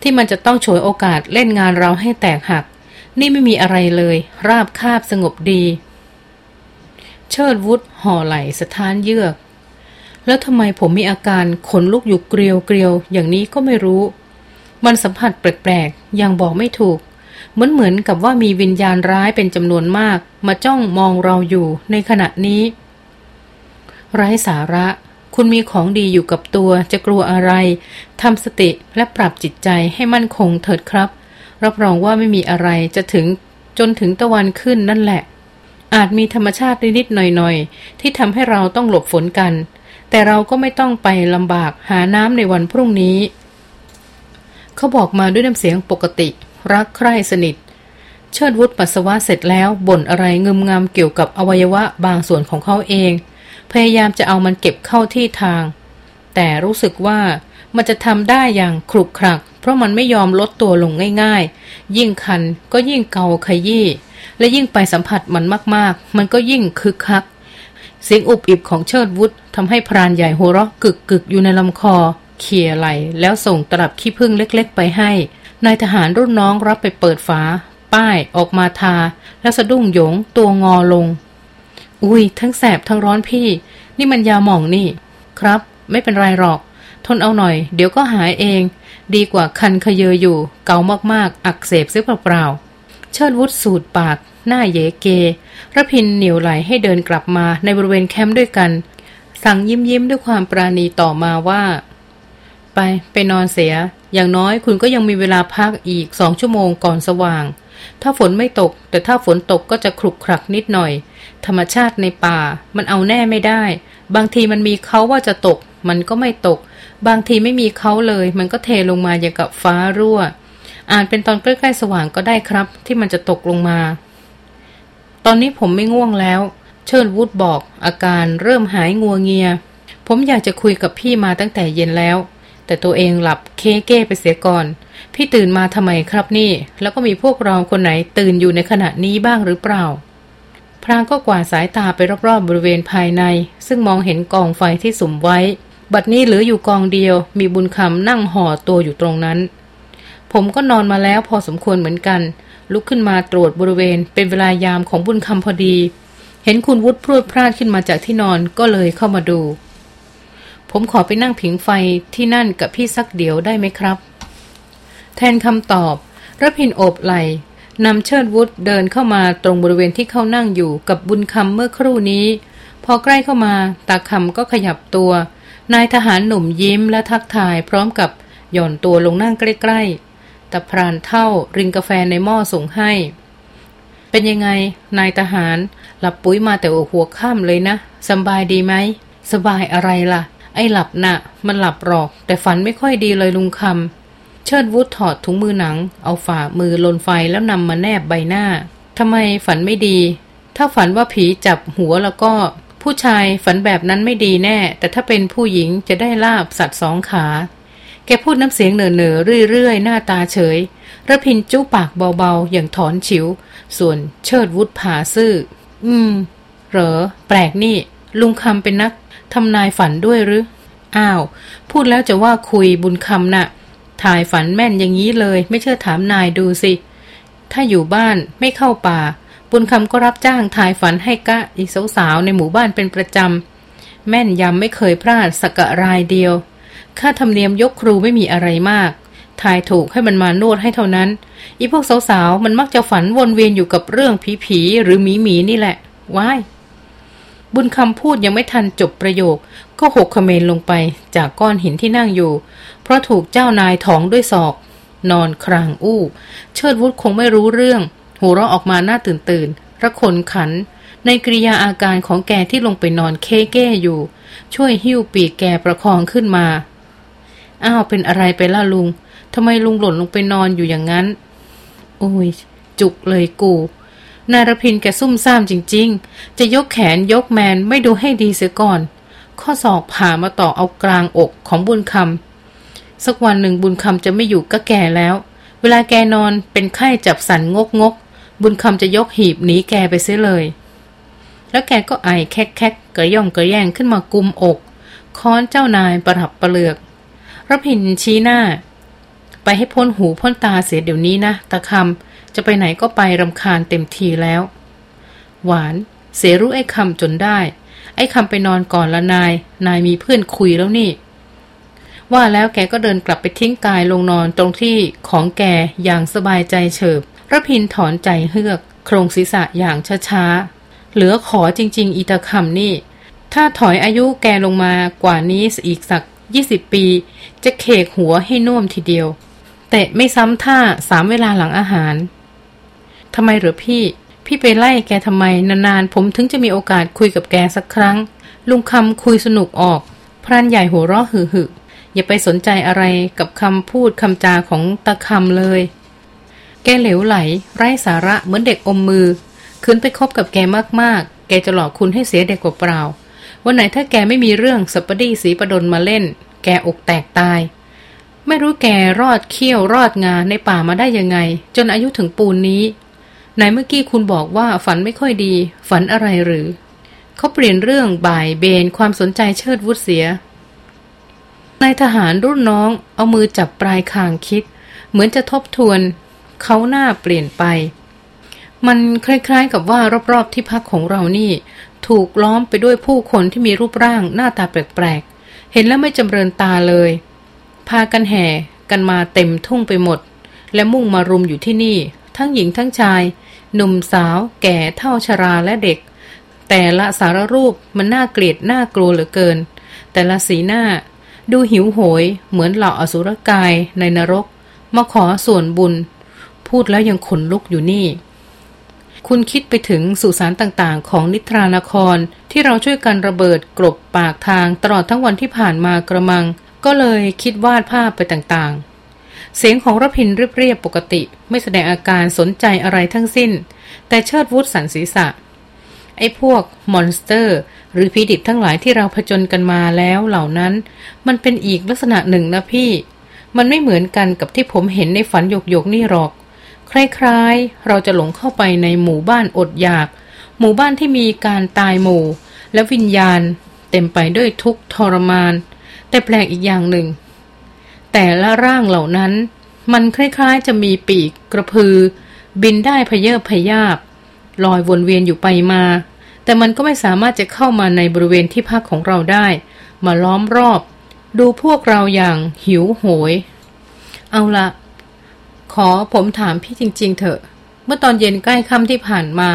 ที่มันจะต้องฉวยโอกาสเล่นงานเราให้แตกหัก นี่ไม่มีอะไรเลย ราบคาบสงบดี เชิดวุฒห่อไหลสถานเยือก แล้วทำไมผมมีอาการขนลุกอยู่เกลียวเกลียวอย่างนี้ก็ไม่รู้ มันสัมผัสแปลกๆยังบอกไม่ถูก เหมือนเหมือนกับว่ามีวิญญาณร้ายเป็นจำนวนมาก มาจ้องมองเราอยู่ในขณะนี้ ไร้สาระ คุณมีของดีอยู่กับตัวจะกลัวอะไรทำสติและปรับจิตใจให้มั่นคงเถิดครับ รับรองว่าไม่มีอะไรจะถึงจนถึงตะวันขึ้นนั่นแหละ อาจมีธรรมชาตินิดๆหน่อยๆ ที่ทำให้เราต้องหลบฝนกัน แต่เราก็ไม่ต้องไปลำบากหาน้ำในวันพรุ่งนี้ เขาบอกมาด้วยน้ำเสียงปกติ รักใคร่สนิท เชิดวุฒปัสสาวะเสร็จแล้วบ่นอะไรงึมงำเกี่ยวกับอวัยวะบางส่วนของเขาเอง พยายามจะเอามันเก็บเข้าที่ทาง แต่รู้สึกว่ามันจะทำได้อย่างครุกครัก เพราะมันไม่ยอมลดตัวลงง่าย ๆ ยิ่งคันก็ยิ่งเกาขยี้และยิ่งไปสัมผัสมันมากๆ มันก็ยิ่งคึกคัก เสียงอุบอิบของเชิดวุฒทำให้พรานใหญ่หัวเราะกึกกึกอยู่ในลำคอ เขี่ยไหลแล้วส่งตลับขี้พึ่งเล็กๆ ไปให้ นายทหารรุ่นน้องรับไปเปิดฝา ป้ายออกมาทา แล้วสะดุ้งหยงตัวงอลง อุ้ยทั้งแสบทั้งร้อนพี่ นี่มันยาหม่องนี่ ครับ ไม่เป็นไรหรอก ทนเอาหน่อย เดี๋ยวก็หายเอง ดีกว่าคันขยเยออยู่ เการากๆ อักเสบเสียเปล่าๆเชิดวุฒสูดปาก หน้าเยเกระพินเหนียวไหลให้เดินกลับมาในบริเวณแคมป์ด้วยกัน สั่งยิ้มยิ้มด้วยความปราณีต่อมาว่า ไปไปนอนเสีย อย่างน้อยคุณก็ยังมีเวลาพักอีกสองชั่วโมงก่อนสว่าง ถ้าฝนไม่ตก แต่ถ้าฝนตกก็จะคลุกคลักนิดหน่อย ธรรมชาติในป่า มันเอาแน่ไม่ได้ บางทีมันมีเขาว่าจะตก มันก็ไม่ตก บางทีไม่มีเขาเลย มันก็เทลงมาอย่างกับฟ้ารั่ว อ่านเป็นตอนใกล้ๆสว่างก็ได้ครับ ที่มันจะตกลงมา ตอนนี้ผมไม่ง่วงแล้ว เชิญวูดบอก อาการเริ่มหายงัวเงีย ผมอยากจะคุยกับพี่มาตั้งแต่เย็นแล้ว แต่ตัวเองหลับเคเก้ไปเสียก่อน พี่ตื่นมาทำไมครับนี่ แล้วก็มีพวกเราคนไหนตื่นอยู่ในขณะนี้บ้างหรือเปล่า พรางก็กวาดสายตาไปรอบๆบริเวณภายใน ซึ่งมองเห็นกองไฟที่สุมไว้ บัดนี้เหลืออยู่กองเดียว มีบุญคำนั่งห่อตัวอยู่ตรงนั้น ผมก็นอนมาแล้วพอสมควรเหมือนกัน ลุกขึ้นมาตรวจบริเวณ เป็นเวลายามของบุญคำพอดี เห็นคุณวุฒิพรวดพลาดขึ้นมาจากที่นอนก็เลยเข้ามาดู ผมขอไปนั่งผิงไฟที่นั่นกับพี่สักเดียวได้ไหมครับ แทนคำตอบระพินโอบไหลนำเชิดวุฒเดินเข้ามาตรงบริเวณที่เขานั่งอยู่กับบุญคำเมื่อครู่นี้ พอใกล้เข้ามาตาคำก็ขยับตัว นายทหารหนุ่มยิ้มและทักทายพร้อมกับหย่อนตัวลงนั่งใกล้ๆตะพรานเท่าริงกาแฟในหม้อส่งให้ เป็นยังไง นายทหาร หลับปุ๋ยมาแต่หัวค่ำเลยนะสบายดีไหมสบายอะไรล่ะ ไอ้หลับนะ่ะ มันหลับหรอก แต่ฝันไม่ค่อยดีเลยลุงคำ เชิดวุฒถอดถุงมือหนัง เอาฝ่ามือลนไฟแล้วนำมาแนบใบหน้าทำไมฝันไม่ดี ถ้าฝันว่าผีจับหัวแล้วก็ ผู้ชายฝันแบบนั้นไม่ดีแน่ แต่ถ้าเป็นผู้หญิงจะได้ลาบสัตว์สองขา แกพูดน้ำเสียงเหน่อๆเรื่อยๆ หน้าตาเฉยระพินจู้ปากเบาๆ อย่างถอนฉิว ส่วนเชิดวุฒผาซื่อ อืม เหรอ แปลกนี่ ลุงคำเป็นนัก ทำนายฝันด้วยหรือ อ้าว พูดแล้วจะว่าคุยบุญคำนะ่ะ ถ่ายฝันแม่นอย่างนี้เลย ไม่เชื่อถามนายดูสิ ถ้าอยู่บ้านไม่เข้าป่า บุญคำก็รับจ้างถ่ายฝันให้กะอีสาวๆในหมู่บ้านเป็นประจำ แม่นยำไม่เคยพลาดสักรายเดียว ค่าธรรมเนียมยกครูไม่มีอะไรมากทายถูกให้มันมานวดให้เท่านั้น อีพวกสาวๆ มันมักจะฝันวนเวียนอยู่กับเรื่องผีๆ หรือหมีหมีนี่แหละ ว้าย บุญคำพูดยังไม่ทันจบประโยค ก็หกเขมนลงไปจากก้อนหินที่นั่งอยู่ เพราะถูกเจ้านายท้องด้วยศอก นอนครางอู้ เชิดวุฒคงไม่รู้เรื่อง หัวเราะออกมาหน้าตื่นตื่นระคนขัน ในกริยาอาการของแกที่ลงไปนอนเคเก้อยู่ ช่วยหิ้วปีกแกประคองขึ้นมา อ้าวเป็นอะไรไปล่ะลุงทำไมลุงหล่นลงไปนอนอยู่อย่างนั้น โอ้ยจุกเลยกู นายรพินแกซุ่มซ่ามจริง ๆ จะยกแขนยกแมนไม่ดูให้ดีเสียก่อน ข้อศอกผ่ามาต่อเอากลางอกของบุญคำสักวันหนึ่งบุญคำจะไม่อยู่ก็แก่แล้ว เวลาแกนอนเป็นไข้จับสันงกงกบุญคำจะยกหีบหนีแกไปเสียเลย แล้วแกก็ไอแคกแคกกระย่องกระแย่งขึ้นมากุมอก ค้อนเจ้านายประหับประเลือกรพินชี้หน้า ไปให้พ้นหูพ้นตาเสียเดี๋ยวนี้นะตะคำ จะไปไหนก็ไปรำคาญเต็มทีแล้ว หวานเสรู้ไอ้คำจนได้ ไอ้คำไปนอนก่อนละนาย นายมีเพื่อนคุยแล้วนี่ ว่าแล้วแกก็เดินกลับไปทิ้งกายลงนอนตรงที่ของแกอย่างสบายใจเฉิบระพินถอนใจเฮือก โครงศีรษะอย่างช้าๆ เหลือขอจริง ๆ อีตาคำนี่ ถ้าถอยอายุแกลงมากว่านี้อีกสักยี่สิบปี จะเคกหัวให้น่วมทีเดียว แต่ไม่ซ้ำท่าสามเวลาหลังอาหาร ทำไมหรือพี่ พี่ไปไล่แกทำไมนานๆผมถึงจะมีโอกาสคุยกับแกสักครั้ง ลุงคำคุยสนุกออก พรานใหญ่หัวเราะหึ่อย่าไปสนใจอะไรกับคำพูดคำจาของตาคำเลย แกเหลวไหล ไร้สาระเหมือนเด็กอมมือ คืนไปคบกับแกมากๆ แกจะหลอกคุณให้เสียเด็กเปล่า วันไหนถ้าแกไม่มีเรื่องสัปดีสีประดนมาเล่น แกอกแตกตาย ไม่รู้แกรอดเขี้ยวรอดงาในป่ามาได้ยังไง จนอายุถึงปูนนี้ ไหนเมื่อกี้คุณบอกว่าฝันไม่ค่อยดี ฝันอะไรหรือ เขาเปลี่ยนเรื่องบ่ายเบนความสนใจเชิดวุฒเสียนายทหารรุ่นน้องเอามือจับปลายคางคิด เหมือนจะทบทวน เขาหน้าเปลี่ยนไป มันคล้ายๆกับว่ารอบๆที่พักของเรานี่ ถูกล้อมไปด้วยผู้คนที่มีรูปร่างหน้าตาแปลกๆ เห็นแล้วไม่จำเริญตาเลย พากันแห่กันมาเต็มทุ่งไปหมด และมุ่งมารุมอยู่ที่นี่ ทั้งหญิงทั้งชาย หนุ่มสาว แก่เท่าชราและเด็ก แต่ละสารรูปมันน่าเกลียดน่ากลัวเหลือเกิน แต่ละสีหน้า ดูหิวโหย เหมือนเหล่าอสุรกายในนรก มาขอส่วนบุญ พูดแล้วยังขนลุกอยู่นี่ คุณคิดไปถึงสุสานต่างๆ ของนิทรานครที่เราช่วยกันระเบิดกลบปากทางตลอดทั้งวันที่ผ่านมากระมัง ก็เลยคิดวาดภาพไปต่างๆ เสียงของรพินเรียบๆปกติ ไม่แสดงอาการสนใจอะไรทั้งสิ้น แต่เชิดวุฒสันศีษะ ไอ้พวกมอนสเตอร์ หรือพีดิบทั้งหลายที่เราผจญกันมาแล้วเหล่านั้น มันเป็นอีกลักษณะหนึ่งนะพี่ มันไม่เหมือนกันกับที่ผมเห็นในฝันหยกหยกนี่หรอก คล้ายๆ เราจะหลงเข้าไปในหมู่บ้านอดอยาก หมู่บ้านที่มีการตายหมู่ และวิญญาณ เต็มไปด้วยทุกทรมาน แต่แปลกอีกอย่างหนึ่ง แต่ละร่างเหล่านั้น มันคล้ายๆจะมีปีกกระพือ บินได้พเยอพยาบลอยวนเวียนอยู่ไปมา แต่มันก็ไม่สามารถจะเข้ามาในบริเวณที่พักของเราได้ มาล้อมรอบ ดูพวกเราอย่างหิวโหย เอาละขอผมถามพี่จริง ๆ เถอะ เมื่อตอนเย็นใกล้ค่ำที่ผ่านมา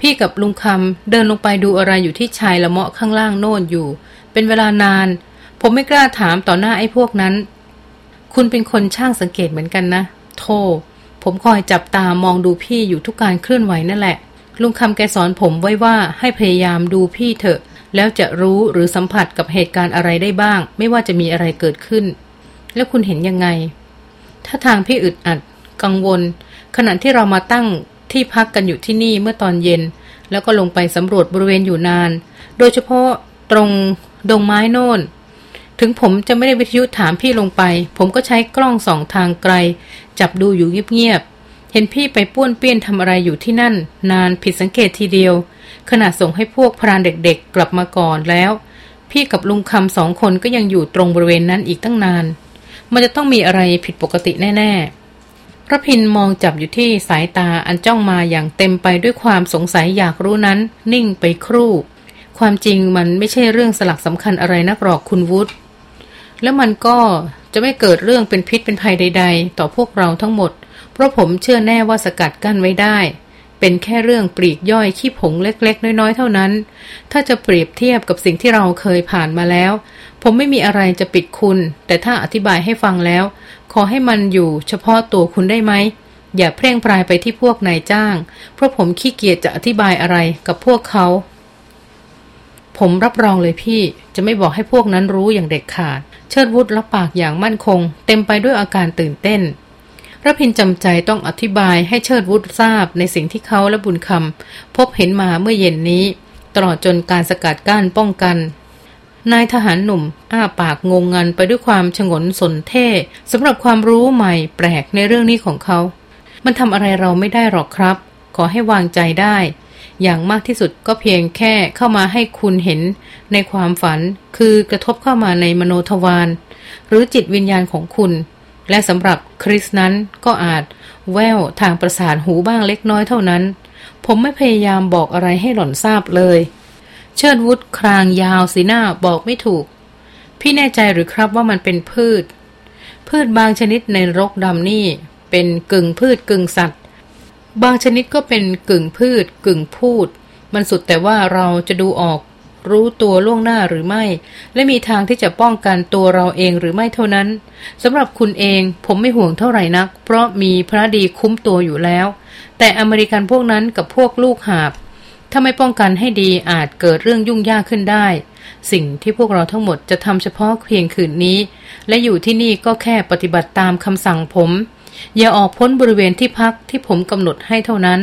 พี่กับลุงคำเดินลงไปดูอะไรอยู่ที่ชายละเมาะข้างล่างโน่นอยู่ เป็นเวลานาน ผมไม่กล้าถามต่อหน้าไอ้พวกนั้น คุณเป็นคนช่างสังเกตเหมือนกันนะ โทผมคอยจับตามองดูพี่อยู่ทุกการเคลื่อนไหวนั่นแหละ ลุงคำแกสอนผมไว้ว่าให้พยายามดูพี่เถอะ แล้วจะรู้หรือสัมผัสกับเหตุการณ์อะไรได้บ้าง ไม่ว่าจะมีอะไรเกิดขึ้น แล้วคุณเห็นยังไง ถ้าทางพี่อึดอัด กังวล ขณะที่เรามาตั้งที่พักกันอยู่ที่นี่เมื่อตอนเย็น แล้วก็ลงไปสำรวจบริเวณอยู่นาน โดยเฉพาะตรงดงไม้โน่น ถึงผมจะไม่ได้วิทยุถามพี่ลงไป ผมก็ใช้กล้องสองทางไกล จับดูอยู่เงียบๆ เห็นพี่ไปป้วนเปี้ยนทำอะไรอยู่ที่นั่น นานผิดสังเกตทีเดียว ขณะส่งให้พวกพรานเด็กๆ กลับมาก่อนแล้ว พี่กับลุงคำสองคนก็ยังอยู่ตรงบริเวณนั้นอีกตั้งนาน มันจะต้องมีอะไรผิดปกติแน่ๆพระพินมองจับอยู่ที่สายตาอันจ้องมาอย่างเต็มไปด้วยความสงสัยอยากรู้นั้น นิ่งไปครู่ ความจริงมันไม่ใช่เรื่องสลักสำคัญอะไรนักหรอกคุณวุฒิ แล้วมันก็จะไม่เกิดเรื่องเป็นพิษเป็นภัยใด ๆ ต่อพวกเราทั้งหมด เพราะผมเชื่อแน่ว่าสกัดกั้นไว้ได้ เป็นแค่เรื่องปลีกย่อยขี้ผงเล็ก ๆ น้อย ๆ เท่านั้น ถ้าจะเปรียบเทียบกับสิ่งที่เราเคยผ่านมาแล้ว ผมไม่มีอะไรจะปิดคุณ แต่ถ้าอธิบายให้ฟังแล้ว ขอให้มันอยู่เฉพาะตัวคุณได้ไหมอย่าเพ่งปลายไปที่พวกนายจ้าง เพราะผมขี้เกียจจะอธิบายอะไรกับพวกเขา ผมรับรองเลยพี่ จะไม่บอกให้พวกนั้นรู้อย่างเด็ดขาด เชิดวุฒรับปากอย่างมั่นคง เต็มไปด้วยอาการตื่นเต้นระพินจำใจต้องอธิบายให้เชิดวุฒทราบในสิ่งที่เขาและบุญคำพบเห็นมาเมื่อเย็นนี้ ตลอดจนการสกัดกั้นป้องกัน นายทหารหนุ่ม อ้าปากงงงันไปด้วยความฉงนสนเท่สำหรับความรู้ใหม่แปลกในเรื่องนี้ของเขา มันทำอะไรเราไม่ได้หรอกครับ ขอให้วางใจได้ อย่างมากที่สุดก็เพียงแค่เข้ามาให้คุณเห็นในความฝัน คือกระทบเข้ามาในมโนทวารหรือจิตวิญญาณของคุณ และสำหรับคริสนั้นก็อาจแววทางประสานหูบ้างเล็กน้อยเท่านั้น ผมไม่พยายามบอกอะไรให้หล่อนทราบเลย เชิดวุฒครางยาวสีหน้าบอกไม่ถูก พี่แน่ใจหรือครับว่ามันเป็นพืช พืชบางชนิดในรกดำนี่เป็นกึ่งพืชกึ่งสัตว์ บางชนิดก็เป็นกึ่งพืช กึ่งพูด มันสุดแต่ว่าเราจะดูออกรู้ตัวล่วงหน้าหรือไม่ และมีทางที่จะป้องกันตัวเราเองหรือไม่เท่านั้นสำหรับคุณเองผมไม่ห่วงเท่าไหร่นัก เพราะมีพระดีคุ้มตัวอยู่แล้ว แต่อเมริกันพวกนั้นกับพวกลูกหาบ ถ้าไม่ป้องกันให้ดีอาจเกิดเรื่องยุ่งยากขึ้นได้ สิ่งที่พวกเราทั้งหมดจะทำเฉพาะเพียงคืนนี้ และอยู่ที่นี่ก็แค่ปฏิบัติตามคำสั่งผม อย่าออกพ้นบริเวณที่พักที่ผมกำหนดให้เท่านั้น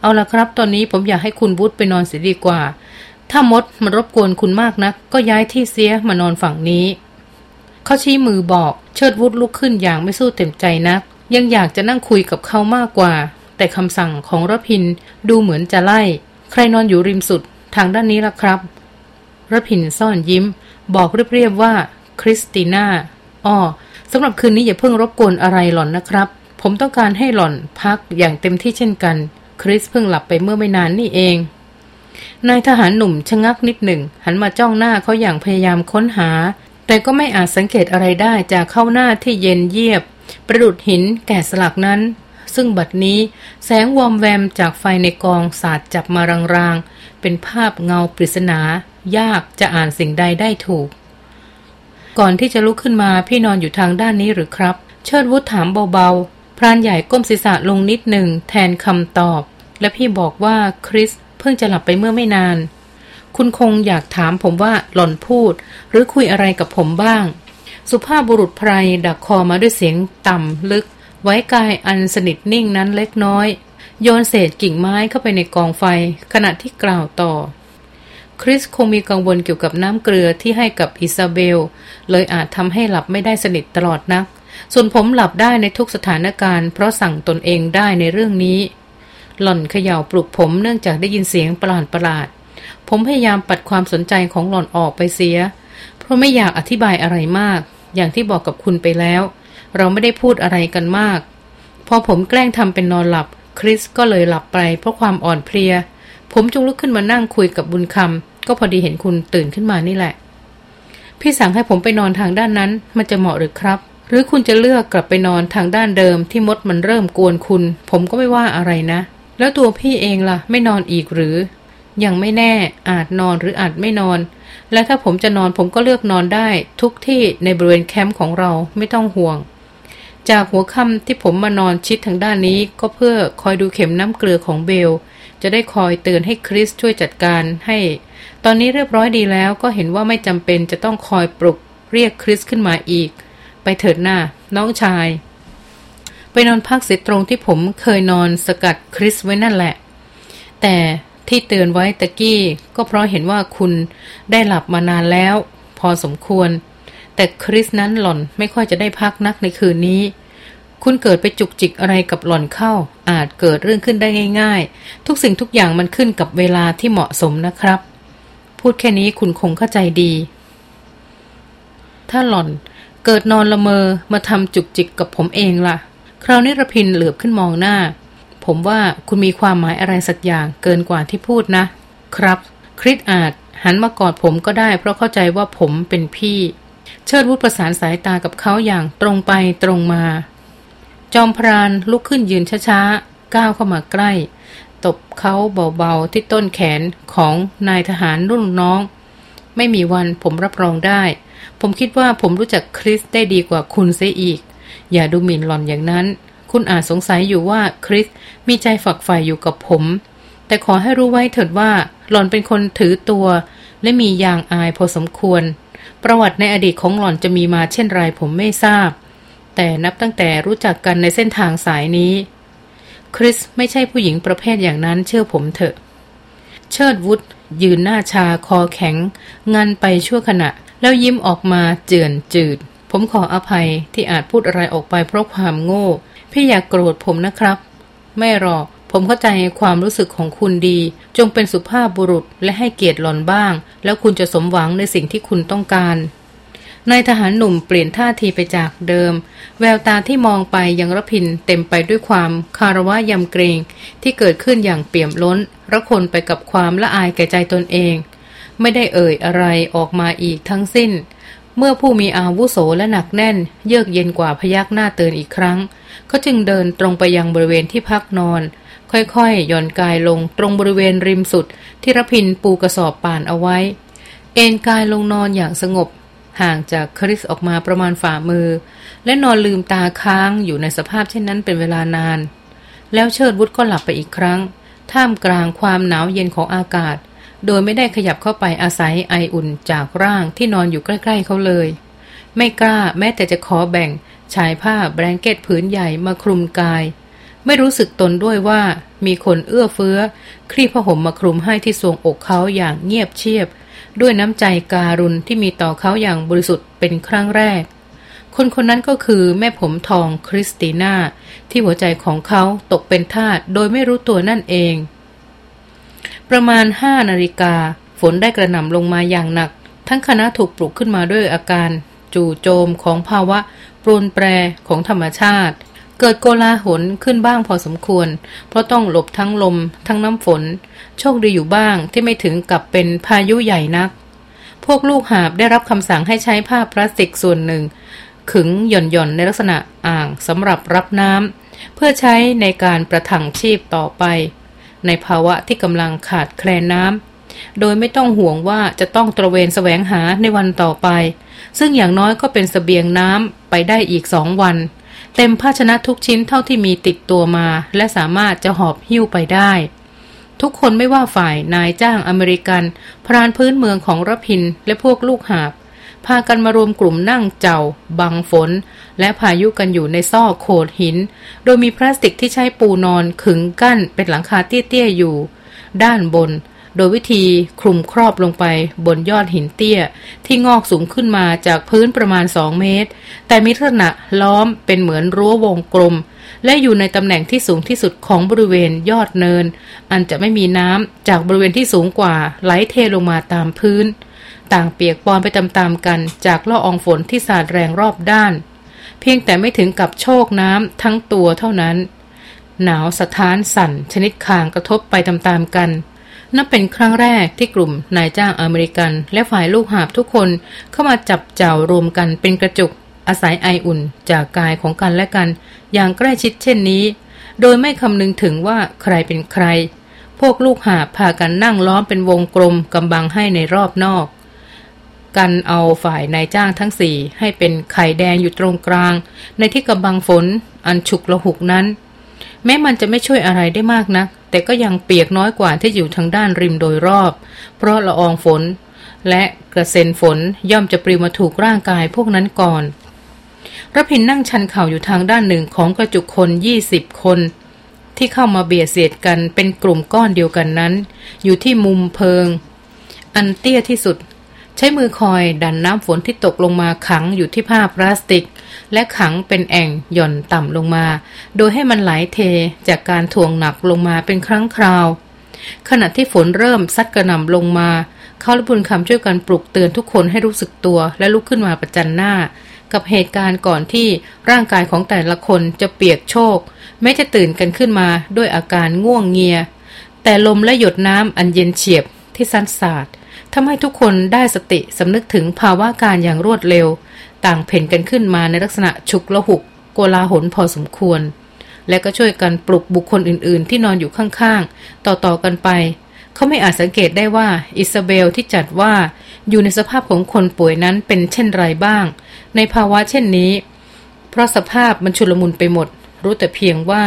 เอาละครับ ตอนนี้ผมอยากให้คุณวุฒไปนอนเสียดีกว่า ถ้ามดมารบกวนคุณมากนัก ก็ย้ายที่เสียมานอนฝั่งนี้เขาชี้มือบอก เชิดวุฒลุกขึ้นอย่างไม่สู้เต็มใจนัก ยังอยากจะนั่งคุยกับเขามากกว่า แต่คำสั่งของรพินดูเหมือนจะไล่ ใครนอนอยู่ริมสุดทางด้านนี้ล่ะครับรพินซ่อนยิ้ม บอกเรียบๆว่าคริสติน่าอ้อ สำหรับคืนนี้อย่าเพิ่งรบกวนอะไรหล่อนนะครับ ผมต้องการให้หล่อนพักอย่างเต็มที่เช่นกัน คริสเพิ่งหลับไปเมื่อไม่นานนี่เอง นายทหารหนุ่มชะงักนิดหนึ่ง หันมาจ้องหน้าเขาอย่างพยายามค้นหา แต่ก็ไม่อาจสังเกตอะไรได้จากเข้าหน้าที่เย็นเยียบ ประดุดหินแก่สลักนั้น ซึ่งบัดนี้แสงวอมแวมจากไฟในกองสาดจับมารางๆ เป็นภาพเงาปริศนา ยากจะอ่านสิ่งใดได้ถูก ก่อนที่จะลุกขึ้นมาพี่นอนอยู่ทางด้านนี้หรือครับ เชิดวุฒถามเบาๆ พรานใหญ่ก้มศีรษะลงนิดหนึ่งแทนคำตอบ และพี่บอกว่าคริสเพิ่งจะหลับไปเมื่อไม่นาน คุณคงอยากถามผมว่าหล่อนพูด หรือคุยอะไรกับผมบ้าง สุภาพบุรุษไพรดักคอมาด้วยเสียงต่ำลึก ไว้กายอันสนิทนิ่งนั้นเล็กน้อย โยนเศษกิ่งไม้เข้าไปในกองไฟ ขณะที่กล่าวต่อ คริสคงมีกังวลเกี่ยวกับน้ำเกลือที่ให้กับอิซาเบล เลยอาจทำให้หลับไม่ได้สนิทตลอดนัก ส่วนผมหลับได้ในทุกสถานการณ์ เพราะสั่งตนเองได้ในเรื่องนี้ หล่อนเขย่าปลุกผมเนื่องจากได้ยินเสียงประหลาดประหลาด ผมพยายามปัดความสนใจของหล่อนออกไปเสีย เพราะไม่อยากอธิบายอะไรมาก อย่างที่บอกกับคุณไปแล้ว เราไม่ได้พูดอะไรกันมาก พอผมแกล้งทำเป็นนอนหลับ คริสก็เลยหลับไปเพราะความอ่อนเพลีย ผมจึงลุกขึ้นมานั่งคุยกับบุญคำก็พอดีเห็นคุณตื่นขึ้นมานี่แหละ พี่สั่งให้ผมไปนอนทางด้านนั้น มันจะเหมาะหรือครับ หรือคุณจะเลือกกลับไปนอนทางด้านเดิมที่มดมันเริ่มกวนคุณ ผมก็ไม่ว่าอะไรนะ แล้วตัวพี่เองล่ะ ไม่นอนอีกหรือ ยังไม่แน่ อาจนอนหรืออาจไม่นอน และถ้าผมจะนอนผมก็เลือกนอนได้ ทุกที่ในบริเวณแคมป์ของเราไม่ต้องห่วงจากหัวค่ำที่ผมมานอนชิดทางด้านนี้ก็เพื่อคอยดูเข็มน้ำเกลือของเบล จะได้คอยเตือนให้คริสช่วยจัดการให้ ตอนนี้เรียบร้อยดีแล้วก็เห็นว่าไม่จำเป็นจะต้องคอยปลุกเรียกคริสขึ้นมาอีก ไปเถิดหน้า น้องชาย ไปนอนพักเสียตรงที่ผมเคยนอนสกัดคริสไว้นั่นแหละ แต่ที่เตือนไว้ตะกี้ ก็เพราะเห็นว่าคุณได้หลับมานานแล้ว พอสมควร แต่คริสนั้นหล่อนไม่ค่อยจะได้พักนักในคืนนี้ คุณเกิดไปจุกจิกอะไรกับหล่อนเข้า อาจเกิดเรื่องขึ้นได้ง่าย ๆ ทุกสิ่งทุกอย่างมันขึ้นกับเวลาที่เหมาะสมนะครับ พูดแค่นี้คุณคงเข้าใจดี ถ้าหล่อนเกิดนอนละเมอมาทำจุกจิกกับผมเองล่ะ คราวนี้ระพินเหลือบขึ้นมองหน้า ผมว่าคุณมีความหมายอะไรสักอย่างเกินกว่าที่พูดนะ ครับ คริสอาจหันมากอดผมก็ได้ เพราะเข้าใจว่าผมเป็นพี่ เชิดวุฒประสานสายตากับเขาอย่างตรงไปตรงมา จอมพรานลุกขึ้นยืนช้าๆ ก้าวเข้ามาใกล้ ตบเขาเบาๆที่ต้นแขนของนายทหารรุ่นน้อง ไม่มีวันผมรับรองได้ ผมคิดว่าผมรู้จักคริสได้ดีกว่าคุณเสียอีก อย่าดูหมิ่นหล่อนอย่างนั้น คุณอาจสงสัยอยู่ว่าคริสมีใจฝักใฝ่อยู่กับผม แต่ขอให้รู้ไว้เถิดว่าหล่อนเป็นคนถือตัว และมียางอายพอสมควร ประวัติในอดีตของหล่อนจะมีมาเช่นไรผมไม่ทราบ แต่นับตั้งแต่รู้จักกันในเส้นทางสายนี้ คริสไม่ใช่ผู้หญิงประเภทอย่างนั้นเชื่อผมเถอะ เชิดวุฒยืนหน้าชาคอแข็ง งันไปชั่วขณะ แล้วยิ้มออกมาเจือนจืด ผมขออภัยที่อาจพูดอะไรออกไปเพราะความโง่ พี่อย่ากโกรธผมนะครับ ไม่หรอกผมเข้าใจความรู้สึกของคุณดี จงเป็นสุภาพบุรุษและให้เกียรติหล่อนบ้าง แล้วคุณจะสมหวังในสิ่งที่คุณต้องการ นายทหารหนุ่มเปลี่ยนท่าทีไปจากเดิม แววตาที่มองไปยังรพินเต็มไปด้วยความคารวะยำเกรงที่เกิดขึ้นอย่างเปี่ยมล้นระคนไปกับความละอายแก่ใจตนเอง ไม่ได้เอ่ยอะไรออกมาอีกทั้งสิ้น เมื่อผู้มีอาวุโสและหนักแน่น เยือกเย็นกว่าพยักหน้าเตือนอีกครั้ง เขาจึงเดินตรงไปยังบริเวณที่พักนอน ค่อยๆ หย่อนกายลงตรงบริเวณริมสุด ที่รพินปูกระสอบป่านเอาไว้ เอนกายลงนอนอย่างสงบ ห่างจากคริสออกมาประมาณฝ่ามือ และนอนลืมตาค้างอยู่ในสภาพเช่นนั้นเป็นเวลานาน แล้วเชิดวุฒก็หลับไปอีกครั้ง ท่ามกลางความหนาวเย็นของอากาศ โดยไม่ได้ขยับเข้าไปอาศัยไออุ่นจากร่างที่นอนอยู่ใกล้ๆเขาเลย ไม่กล้าแม้แต่จะขอแบ่งชายผ้าแบรงเกตผืนใหญ่มาคลุมกาย ไม่รู้สึกตนด้วยว่ามีคนเอื้อเฟื้อ คลี่ผ้าห่มมาคลุมให้ที่ทรวงอกเขาอย่างเงียบเชียบ ด้วยน้ำใจการุณที่มีต่อเขาอย่างบริสุทธิ์เป็นครั้งแรก คนคนนั้นก็คือแม่ผมทองคริสติน่า ที่หัวใจของเขาตกเป็นทาสโดยไม่รู้ตัวนั่นเอง ประมาณห้านาฬิกาฝนได้กระหน่ำลงมาอย่างหนัก ทั้งคณะถูกปลุกขึ้นมาด้วยอาการ จู่โจมของภาวะปรนแปรของธรรมชาติ เกิดโกลาหลขึ้นบ้างพอสมควร เพราะต้องหลบทั้งลม ทั้งน้ำฝน โชคดีอยู่บ้างที่ไม่ถึงกับเป็นพายุใหญ่นัก พวกลูกหาบได้รับคำสั่งให้ใช้ผ้าพลาสติกส่วนหนึ่ง ขึงหย่อนๆในลักษณะอ่างสำหรับรับน้ำเพื่อใช้ในการประทังชีพต่อไป ในภาวะที่กำลังขาดแคลนน้ำโดยไม่ต้องห่วงว่าจะต้องตระเวนแสวงหาในวันต่อไป ซึ่งอย่างน้อยก็เป็นสเสบียงน้ำไปได้อีกสองวัน เต็มภาชนะทุกชิ้นเท่าที่มีติดตัวมา และสามารถจะหอบหิ้วไปได้ ทุกคนไม่ว่าฝ่ายนายจ้างอเมริกัน พรานพื้นเมืองของรพินทร์และพวกลูกหาบ พากันมารวมกลุ่มนั่งเจ่า บังฝน และพายุกันอยู่ในซอกโขดหิน โดยมีพลาสติกที่ใช้ปูนอนขึงกั้นเป็นหลังคาเตี้ยๆอยู่ ด้านบน โดยวิธีคลุมครอบลงไปบนยอดหินเตี้ย ที่งอกสูงขึ้นมาจากพื้นประมาณสองเมตร แต่มีลักษณะล้อมเป็นเหมือนรั้ววงกลม และอยู่ในตำแหน่งที่สูงที่สุดของบริเวณยอดเนิน อันจะไม่มีน้ำจากบริเวณที่สูงกว่าไหลเทลงมาตามพื้น ต่างเปียกปอนไปตามๆกันจากล่อองฝนที่สาดแรงรอบด้าน เพียงแต่ไม่ถึงกับโชคน้ำทั้งตัวเท่านั้นหนาวสะท้านสั่นชนิดคางกระทบไปตามๆกัน นับเป็นครั้งแรกที่กลุ่มนายจ้างอเมริกัน และฝ่ายลูกหาบทุกคนเข้ามาจับเจ้ารวมกันเป็นกระจุก อาศัยไออุ่นจากกายของกันและกัน อย่างใกล้ชิดเช่นนี้ โดยไม่คำนึงถึงว่าใครเป็นใคร พวกลูกหาพากันนั่งล้อมเป็นวงกลมกำบังให้ในรอบนอก กันเอาฝ่ายนายจ้างทั้งสี่ให้เป็นไข่แดงอยู่ตรงกลาง ในที่กำบังฝนอันฉุกละหุกนั้น แม้มันจะไม่ช่วยอะไรได้มากนัก แต่ก็ยังเปียกน้อยกว่าที่อยู่ทางด้านริมโดยรอบ เพราะละอองฝน และกระเซ็นฝนย่อมจะปลิวมาถูกร่างกายพวกนั้นก่อนรพินนั่งชันเข่าอยู่ทางด้านหนึ่งของกระจุกคนยี่สิบคน ที่เข้ามาเบียดเสียดกันเป็นกลุ่มก้อนเดียวกันนั้น อยู่ที่มุมเพิง อันเตี้ยที่สุด ใช้มือคอยดันน้ำฝนที่ตกลงมาขังอยู่ที่ผ้าพลาสติก และขังเป็นแอ่งหย่อนต่ำลงมา โดยให้มันไหลเทจากการถ่วงหนักลงมาเป็นครั้งคราว ขณะที่ฝนเริ่มซัดกระหน่ำลงมา เขาและบุญคำช่วยกันปลุกเตือนทุกคนให้รู้สึกตัวและลุกขึ้นมาประจันหน้า กับเหตุการณ์ก่อนที่ร่างกายของแต่ละคนจะเปียกโชกแม้จะตื่นกันขึ้นมาด้วยอาการง่วงเงีย แต่ลมและหยดน้ำอันเย็นเฉียบที่ซันสาดทำให้ทุกคนได้สติสำนึกถึงภาวะการอย่างรวดเร็ว ต่างเพ่นกันขึ้นมาในลักษณะฉุกละหุก โกลาหลพอสมควร และก็ช่วยกันปลุกบุคคลอื่นๆ ที่นอนอยู่ข้างๆ ต่อๆกันไป เขาไม่อาจสังเกตได้ว่าอิซาเบลที่จัดว่าอยู่ในสภาพของคนป่วยนั้นเป็นเช่นไรบ้าง ในภาวะเช่นนี้ เพราะสภาพมันชุลมุนไปหมด รู้แต่เพียงว่า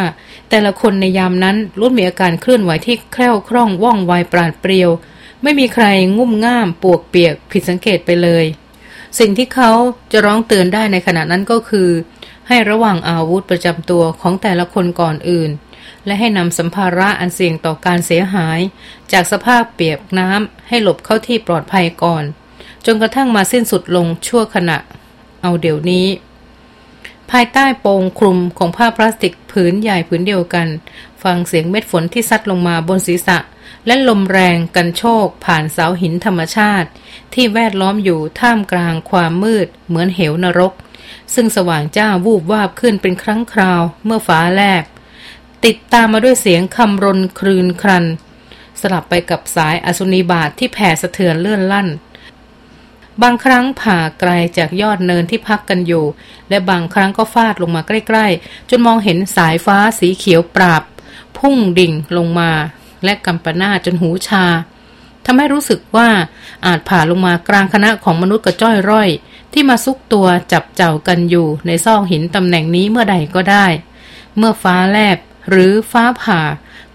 แต่ละคนในยามนั้นล้วนมีอาการเคลื่อนไหวที่แคล่วคล่องว่องไวปราดเปรียว ไม่มีใครงุ่มง่ามปวกเปียกผิดสังเกตไปเลย สิ่งที่เขาจะร้องเตือนได้ในขณะนั้นก็คือ ให้ระวังอาวุธประจำตัวของแต่ละคนก่อนอื่น และให้นำสัมภาระอันเสี่ยงต่อการเสียหาย จากสภาพเปียกน้ำให้หลบเข้าที่ปลอดภัยก่อน จนกระทั่งมาสิ้นสุดลงชั่วขณะ เอาเดี๋ยวนี้ ภายใต้โปงคลุมของผ้าพลาสติกผืนใหญ่ผืนเดียวกัน ฟังเสียงเม็ดฝนที่ซัดลงมาบนศีรษะ และลมแรงกันโชกผ่านเสาหินธรรมชาติ ที่แวดล้อมอยู่ท่ามกลางความมืดเหมือนเหวนรก ซึ่งสว่างจ้าวูบวาบขึ้นเป็นครั้งคราวเมื่อฟ้าแลบ ติดตามมาด้วยเสียงคำรนครืนครัน สลับไปกับสายอสุนิบาตทที่แผ่สะเทือนเลื่อนลั่น บางครั้งผ่าไกลจากยอดเนินที่พักกันอยู่ และบางครั้งก็ฟาดลงมาใกล้ ๆ จนมองเห็นสายฟ้าสีเขียวปราบพุ่งดิ่งลงมา และกำปนาจนหูชาทำให้รู้สึกว่าอาจผ่าลงมากลางคณะของมนุษย์กระจ้อยร่อย ที่มาซุกตัวจับเจ้ากันอยู่ในซอกหินตำแหน่งนี้เมื่อใดก็ได้ เมื่อฟ้าแลบหรือฟ้าผ่า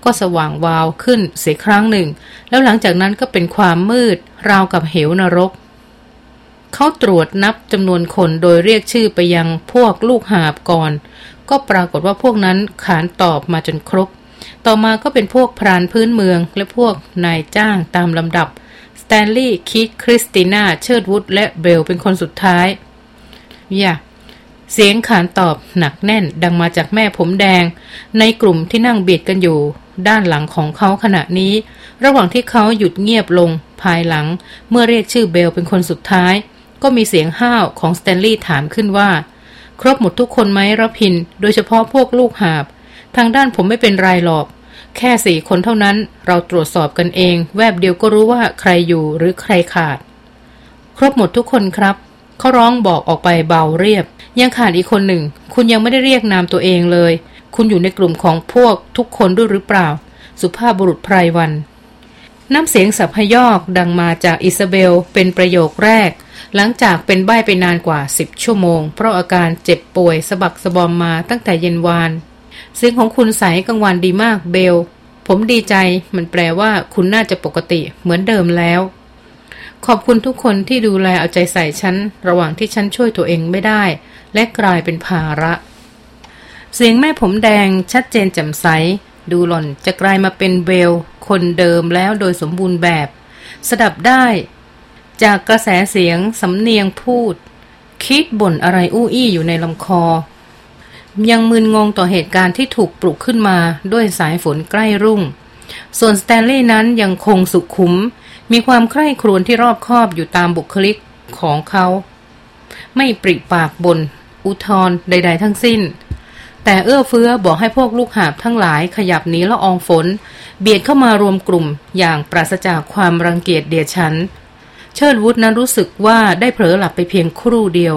ก็สว่างวาวขึ้นเสียครั้งหนึ่ง แล้วหลังจากนั้นก็เป็นความมืด ราวกับเหวนรก เขาตรวจนับจำนวนคนโดยเรียกชื่อไปยังพวกลูกหาบก่อน ก็ปรากฏว่าพวกนั้นขานตอบมาจนครบ ต่อมาก็เป็นพวกพรานพื้นเมือง และพวกนายจ้างตามลำดับสแตนลีย์คิดคริสติน่า เชิดวุฒและเบลเป็นคนสุดท้ายอย่าเสียงขานตอบหนักแน่นดังมาจากแม่ผมแดง ในกลุ่มที่นั่งเบียดกันอยู่ ด้านหลังของเขาขณะนี้ ระหว่างที่เขาหยุดเงียบลงภายหลัง เมื่อเรียกชื่อเบลเป็นคนสุดท้าย ก็มีเสียงห้าวของสแตนลีย์ถามขึ้นว่า ครบหมดทุกคนไหมรพิน โดยเฉพาะพวกลูกหาบ ทางด้านผมไม่เป็นไรหรอก แค่สี่คนเท่านั้น เราตรวจสอบกันเอง แวบเดียวก็รู้ว่าใครอยู่หรือใครขาด ครบหมดทุกคนครับเขาร้องบอกออกไปเบาเรียบ ยังขาดอีกคนหนึ่ง คุณยังไม่ได้เรียกนามตัวเองเลย คุณอยู่ในกลุ่มของพวกทุกคนด้วยหรือเปล่า สุภาพบุรุษไพรวัน น้ำเสียงสับพยอกดังมาจากอิซาเบล เป็นประโยคแรก หลังจากเป็นใบ้ไปนานกว่าสิบชั่วโมง เพราะอาการเจ็บป่วยสะบักสะบอมมาตั้งแต่เย็นวาน เสียงของคุณใสกังวานดีมากเบล ผมดีใจมันแปลว่าคุณน่าจะปกติเหมือนเดิมแล้ว ขอบคุณทุกคนที่ดูแลเอาใจใส่ฉัน ระหว่างที่ฉันช่วยตัวเองไม่ได้ และกลายเป็นภาระ เสียงแม่ผมแดงชัดเจนแจ่มใส ดูหล่อนจะกลายมาเป็นเบล คนเดิมแล้วโดยสมบูรณ์แบบ สดับได้ จากกระแสเสียงสำเนียงพูด คิดบ่นอะไรอู้อี้อยู่ในลำคอ ยังมึนงงต่อเหตุการณ์ที่ถูกปลุกขึ้นมาด้วยสายฝนใกล้รุ่ง ส่วนสแตนลีย์นั้นยังคงสุขุม มีความใคร่ครวญที่รอบคอบอยู่ตามบุคลิกของเขา ไม่ปริปากบน อุทธรใด ๆ ทั้งสิ้น แต่เอื้อเฟื้อบอกให้พวกลูกหาบทั้งหลายขยับหนีละอองฝน เบียดเข้ามารวมกลุ่มอย่างปราศจากความรังเกียจเดียดฉันเชิดวุฒนั้นรู้สึกว่าได้เผลอหลับไปเพียงครู่เดียว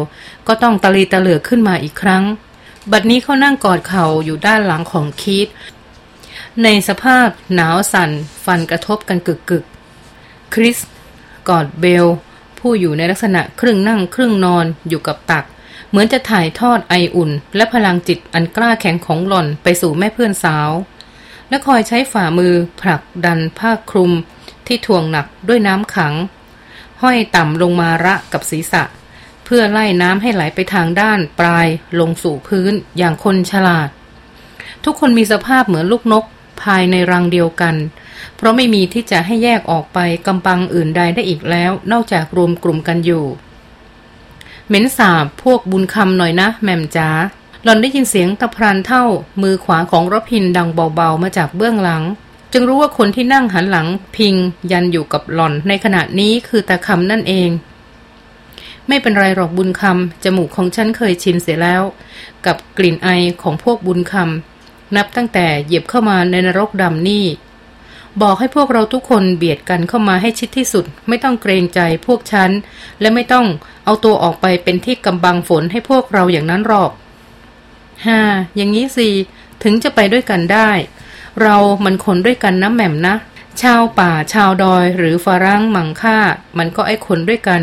ก็ต้องตะลีตะเหลือขึ้นมาอีกครั้ง บัดนี้เขานั่งกอดเข่าอยู่ด้านหลังของคีตในสภาพหนาวสั่น ฟันกระทบกันกึกคริส กอดเบล ผู้อยู่ในลักษณะครึ่งนั่งครึ่งนอนอยู่กับตัก เหมือนจะถ่ายทอดไออุ่น และพลังจิตอันกล้าแข็งของหล่อนไปสู่แม่เพื่อนสาว และคอยใช้ฝ่ามือผลักดันผ้าคลุม ที่ถ่วงหนักด้วยน้ำขัง ห้อยต่ำลงมาระกับศีรษะ เพื่อไล่น้ำให้ไหลไปทางด้านปลายลงสู่พื้นอย่างคนฉลาด ทุกคนมีสภาพเหมือนลูกนกภายในรังเดียวกัน เพราะไม่มีที่จะให้แยกออกไปกำปังอื่นใดได้อีกแล้ว นอกจากรวมกลุ่มกันอยู่ เหม็นสาบพวกบุญคำหน่อยนะ แม่มจ๋าหล่อนได้ยินเสียงตะพรานเท่า มือขวาของรพินดังเบาๆมาจากเบื้องหลัง จึงรู้ว่าคนที่นั่งหันหลังพิงยันอยู่กับหล่อนในขณะนี้คือตาคำนั่นเอง ไม่เป็นไรหรอกบุญคำจมูกของฉันเคยชินเสียแล้ว กับกลิ่นไอของพวกบุญคำนับตั้งแต่เหยียบเข้ามาในนรกดำนี่ บอกให้พวกเราทุกคนเบียดกันเข้ามาให้ชิดที่สุด ไม่ต้องเกรงใจพวกฉัน และไม่ต้องเอาตัวออกไปเป็นที่กำบังฝนให้พวกเราอย่างนั้นหรอกฮ่าอย่างนี้สิถึงจะไปด้วยกันได้ เรามันคนด้วยกันนะแหม่มนะชาวป่าชาวดอยหรือฝรั่งมังค่า มันก็ไอ้คนด้วยกัน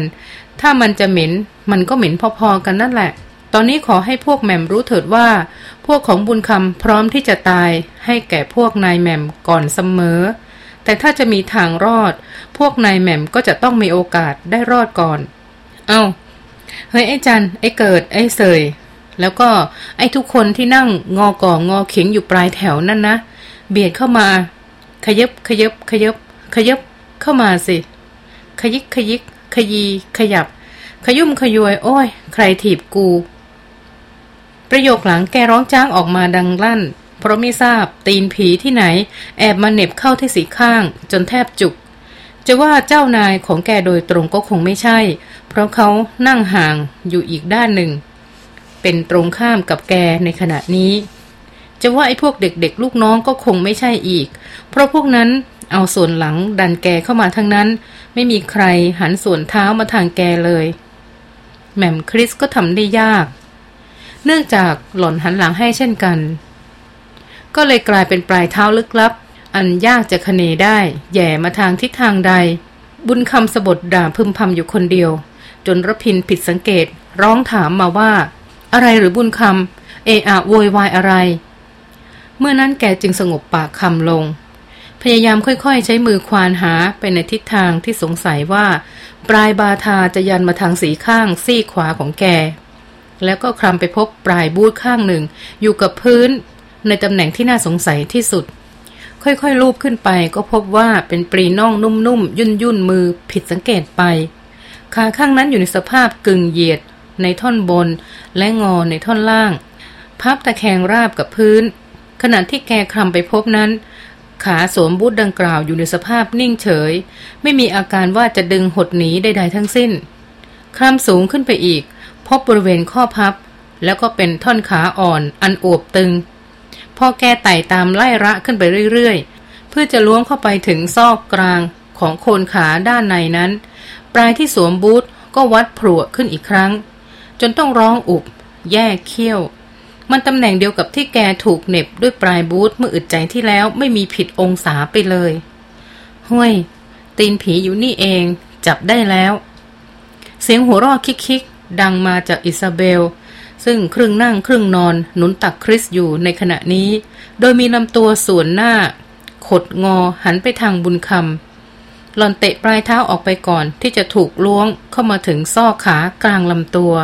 ถ้ามันจะเหม็น มันก็เหม็นพอๆกันนั่นแหละ ตอนนี้ขอให้พวกแหม่มรู้เถิดว่า พวกของบุญคำพร้อมที่จะตาย ให้แก่พวกนายแหม่มก่อนเสมอ แต่ถ้าจะมีทางรอด พวกนายแหม่มก็จะต้องมีโอกาสได้รอดก่อน เอา้า เฮ้ยไอ้จัน ไอ้เกิด ไอ้เสย แล้วก็ไอ้ทุกคนที่นั่งงอก่องอเข็งอยู่ปลายแถวนั่นนะ เบียดเข้ามา ขยับขยับขยับขยับเข้ามาสิ ขยิกขยิก ขยีขยับ ขยุ่มขยวย โอ้ย ใครถีบกู ประโยคหลังแกร้องจ้างออกมาดังลั่น เพราะไม่ทราบตีนผีที่ไหน แอบมาเน็บเข้าที่สีข้าง จนแทบจุก จะว่าเจ้านายของแกโดยตรงก็คงไม่ใช่ เพราะเขานั่งห่างอยู่อีกด้านหนึ่ง เป็นตรงข้ามกับแกในขณะนี้จะว่าไอ้พวกเด็กๆ ลูกน้องก็คงไม่ใช่อีก เพราะพวกนั้น เอาส่วนหลังดันแกเข้ามาทั้งนั้น ไม่มีใครหันส่วนเท้ามาทางแกเลยแม่มคริสก็ทำได้ยาก เนื่องจากหล่อนหันหลังให้เช่นกัน ก็เลยกลายเป็นปลายเท้าลึกลับ อันยากจะคเนได้แย่มาทางทิศทางใด บุญคำสะบดด่าพึมพำอยู่คนเดียว จนรพินผิดสังเกตร้องถามมาว่า อะไรหรือบุญคำเออะโวยวายอะไร เมื่อนั้นแกจึงสงบปากคำลง พยายามค่อยๆ ใช้มือควานหาไปในทิศทางที่สงสัยว่า ปลายบาทาจะยันมาทางสีข้างซี่ขวาของแก แล้วก็คลำไปพบปลายบูธข้างหนึ่ง อยู่กับพื้น ในตำแหน่งที่น่าสงสัยที่สุด ค่อยๆลูบขึ้นไปก็พบว่าเป็นปรีน่องนุ่มๆ ยุ่นๆ มือผิดสังเกตไป ขาข้างนั้นอยู่ในสภาพกึ่งเหยียด ในท่อนบน และงอในท่อนล่าง พับตะแคงราบกับพื้น ขณะที่แกคลำไปพบนั้น ขาสวมบูทดังกล่าวอยู่ในสภาพนิ่งเฉย ไม่มีอาการว่าจะดึงหดหนีใดๆทั้งสิ้นคลำสูงขึ้นไปอีก พบบริเวณข้อพับ แล้วก็เป็นท่อนขาอ่อนอันอวบตึง พอแกไต่ตามไล่ระขึ้นไปเรื่อยๆ เพื่อจะล้วงเข้าไปถึงซอกกลางของโคนขาด้านในนั้น ปลายที่สวมบูทก็วัดผลวขึ้นอีกครั้ง จนต้องร้องอุบ แยกเขี้ยว มันตำแหน่งเดียวกับที่แกถูกเน็บด้วยปลายบูทเมื่ออึดใจที่แล้วไม่มีผิดองศาไปเลย ห้วย ตีนผีอยู่นี่เอง จับได้แล้ว เสียงหัวรอคิกๆ ดังมาจากอิซาเบล ซึ่งครึ่งนั่งครึ่งนอนหนุนตักคริสอยู่ในขณะนี้ โดยมีลำตัวส่วนหน้า ขดงอหันไปทางบุญคำหล่อนเตะปลายเท้าออกไปก่อนที่จะถูกล้วงเข้ามาถึงซอกขากลางลำตัว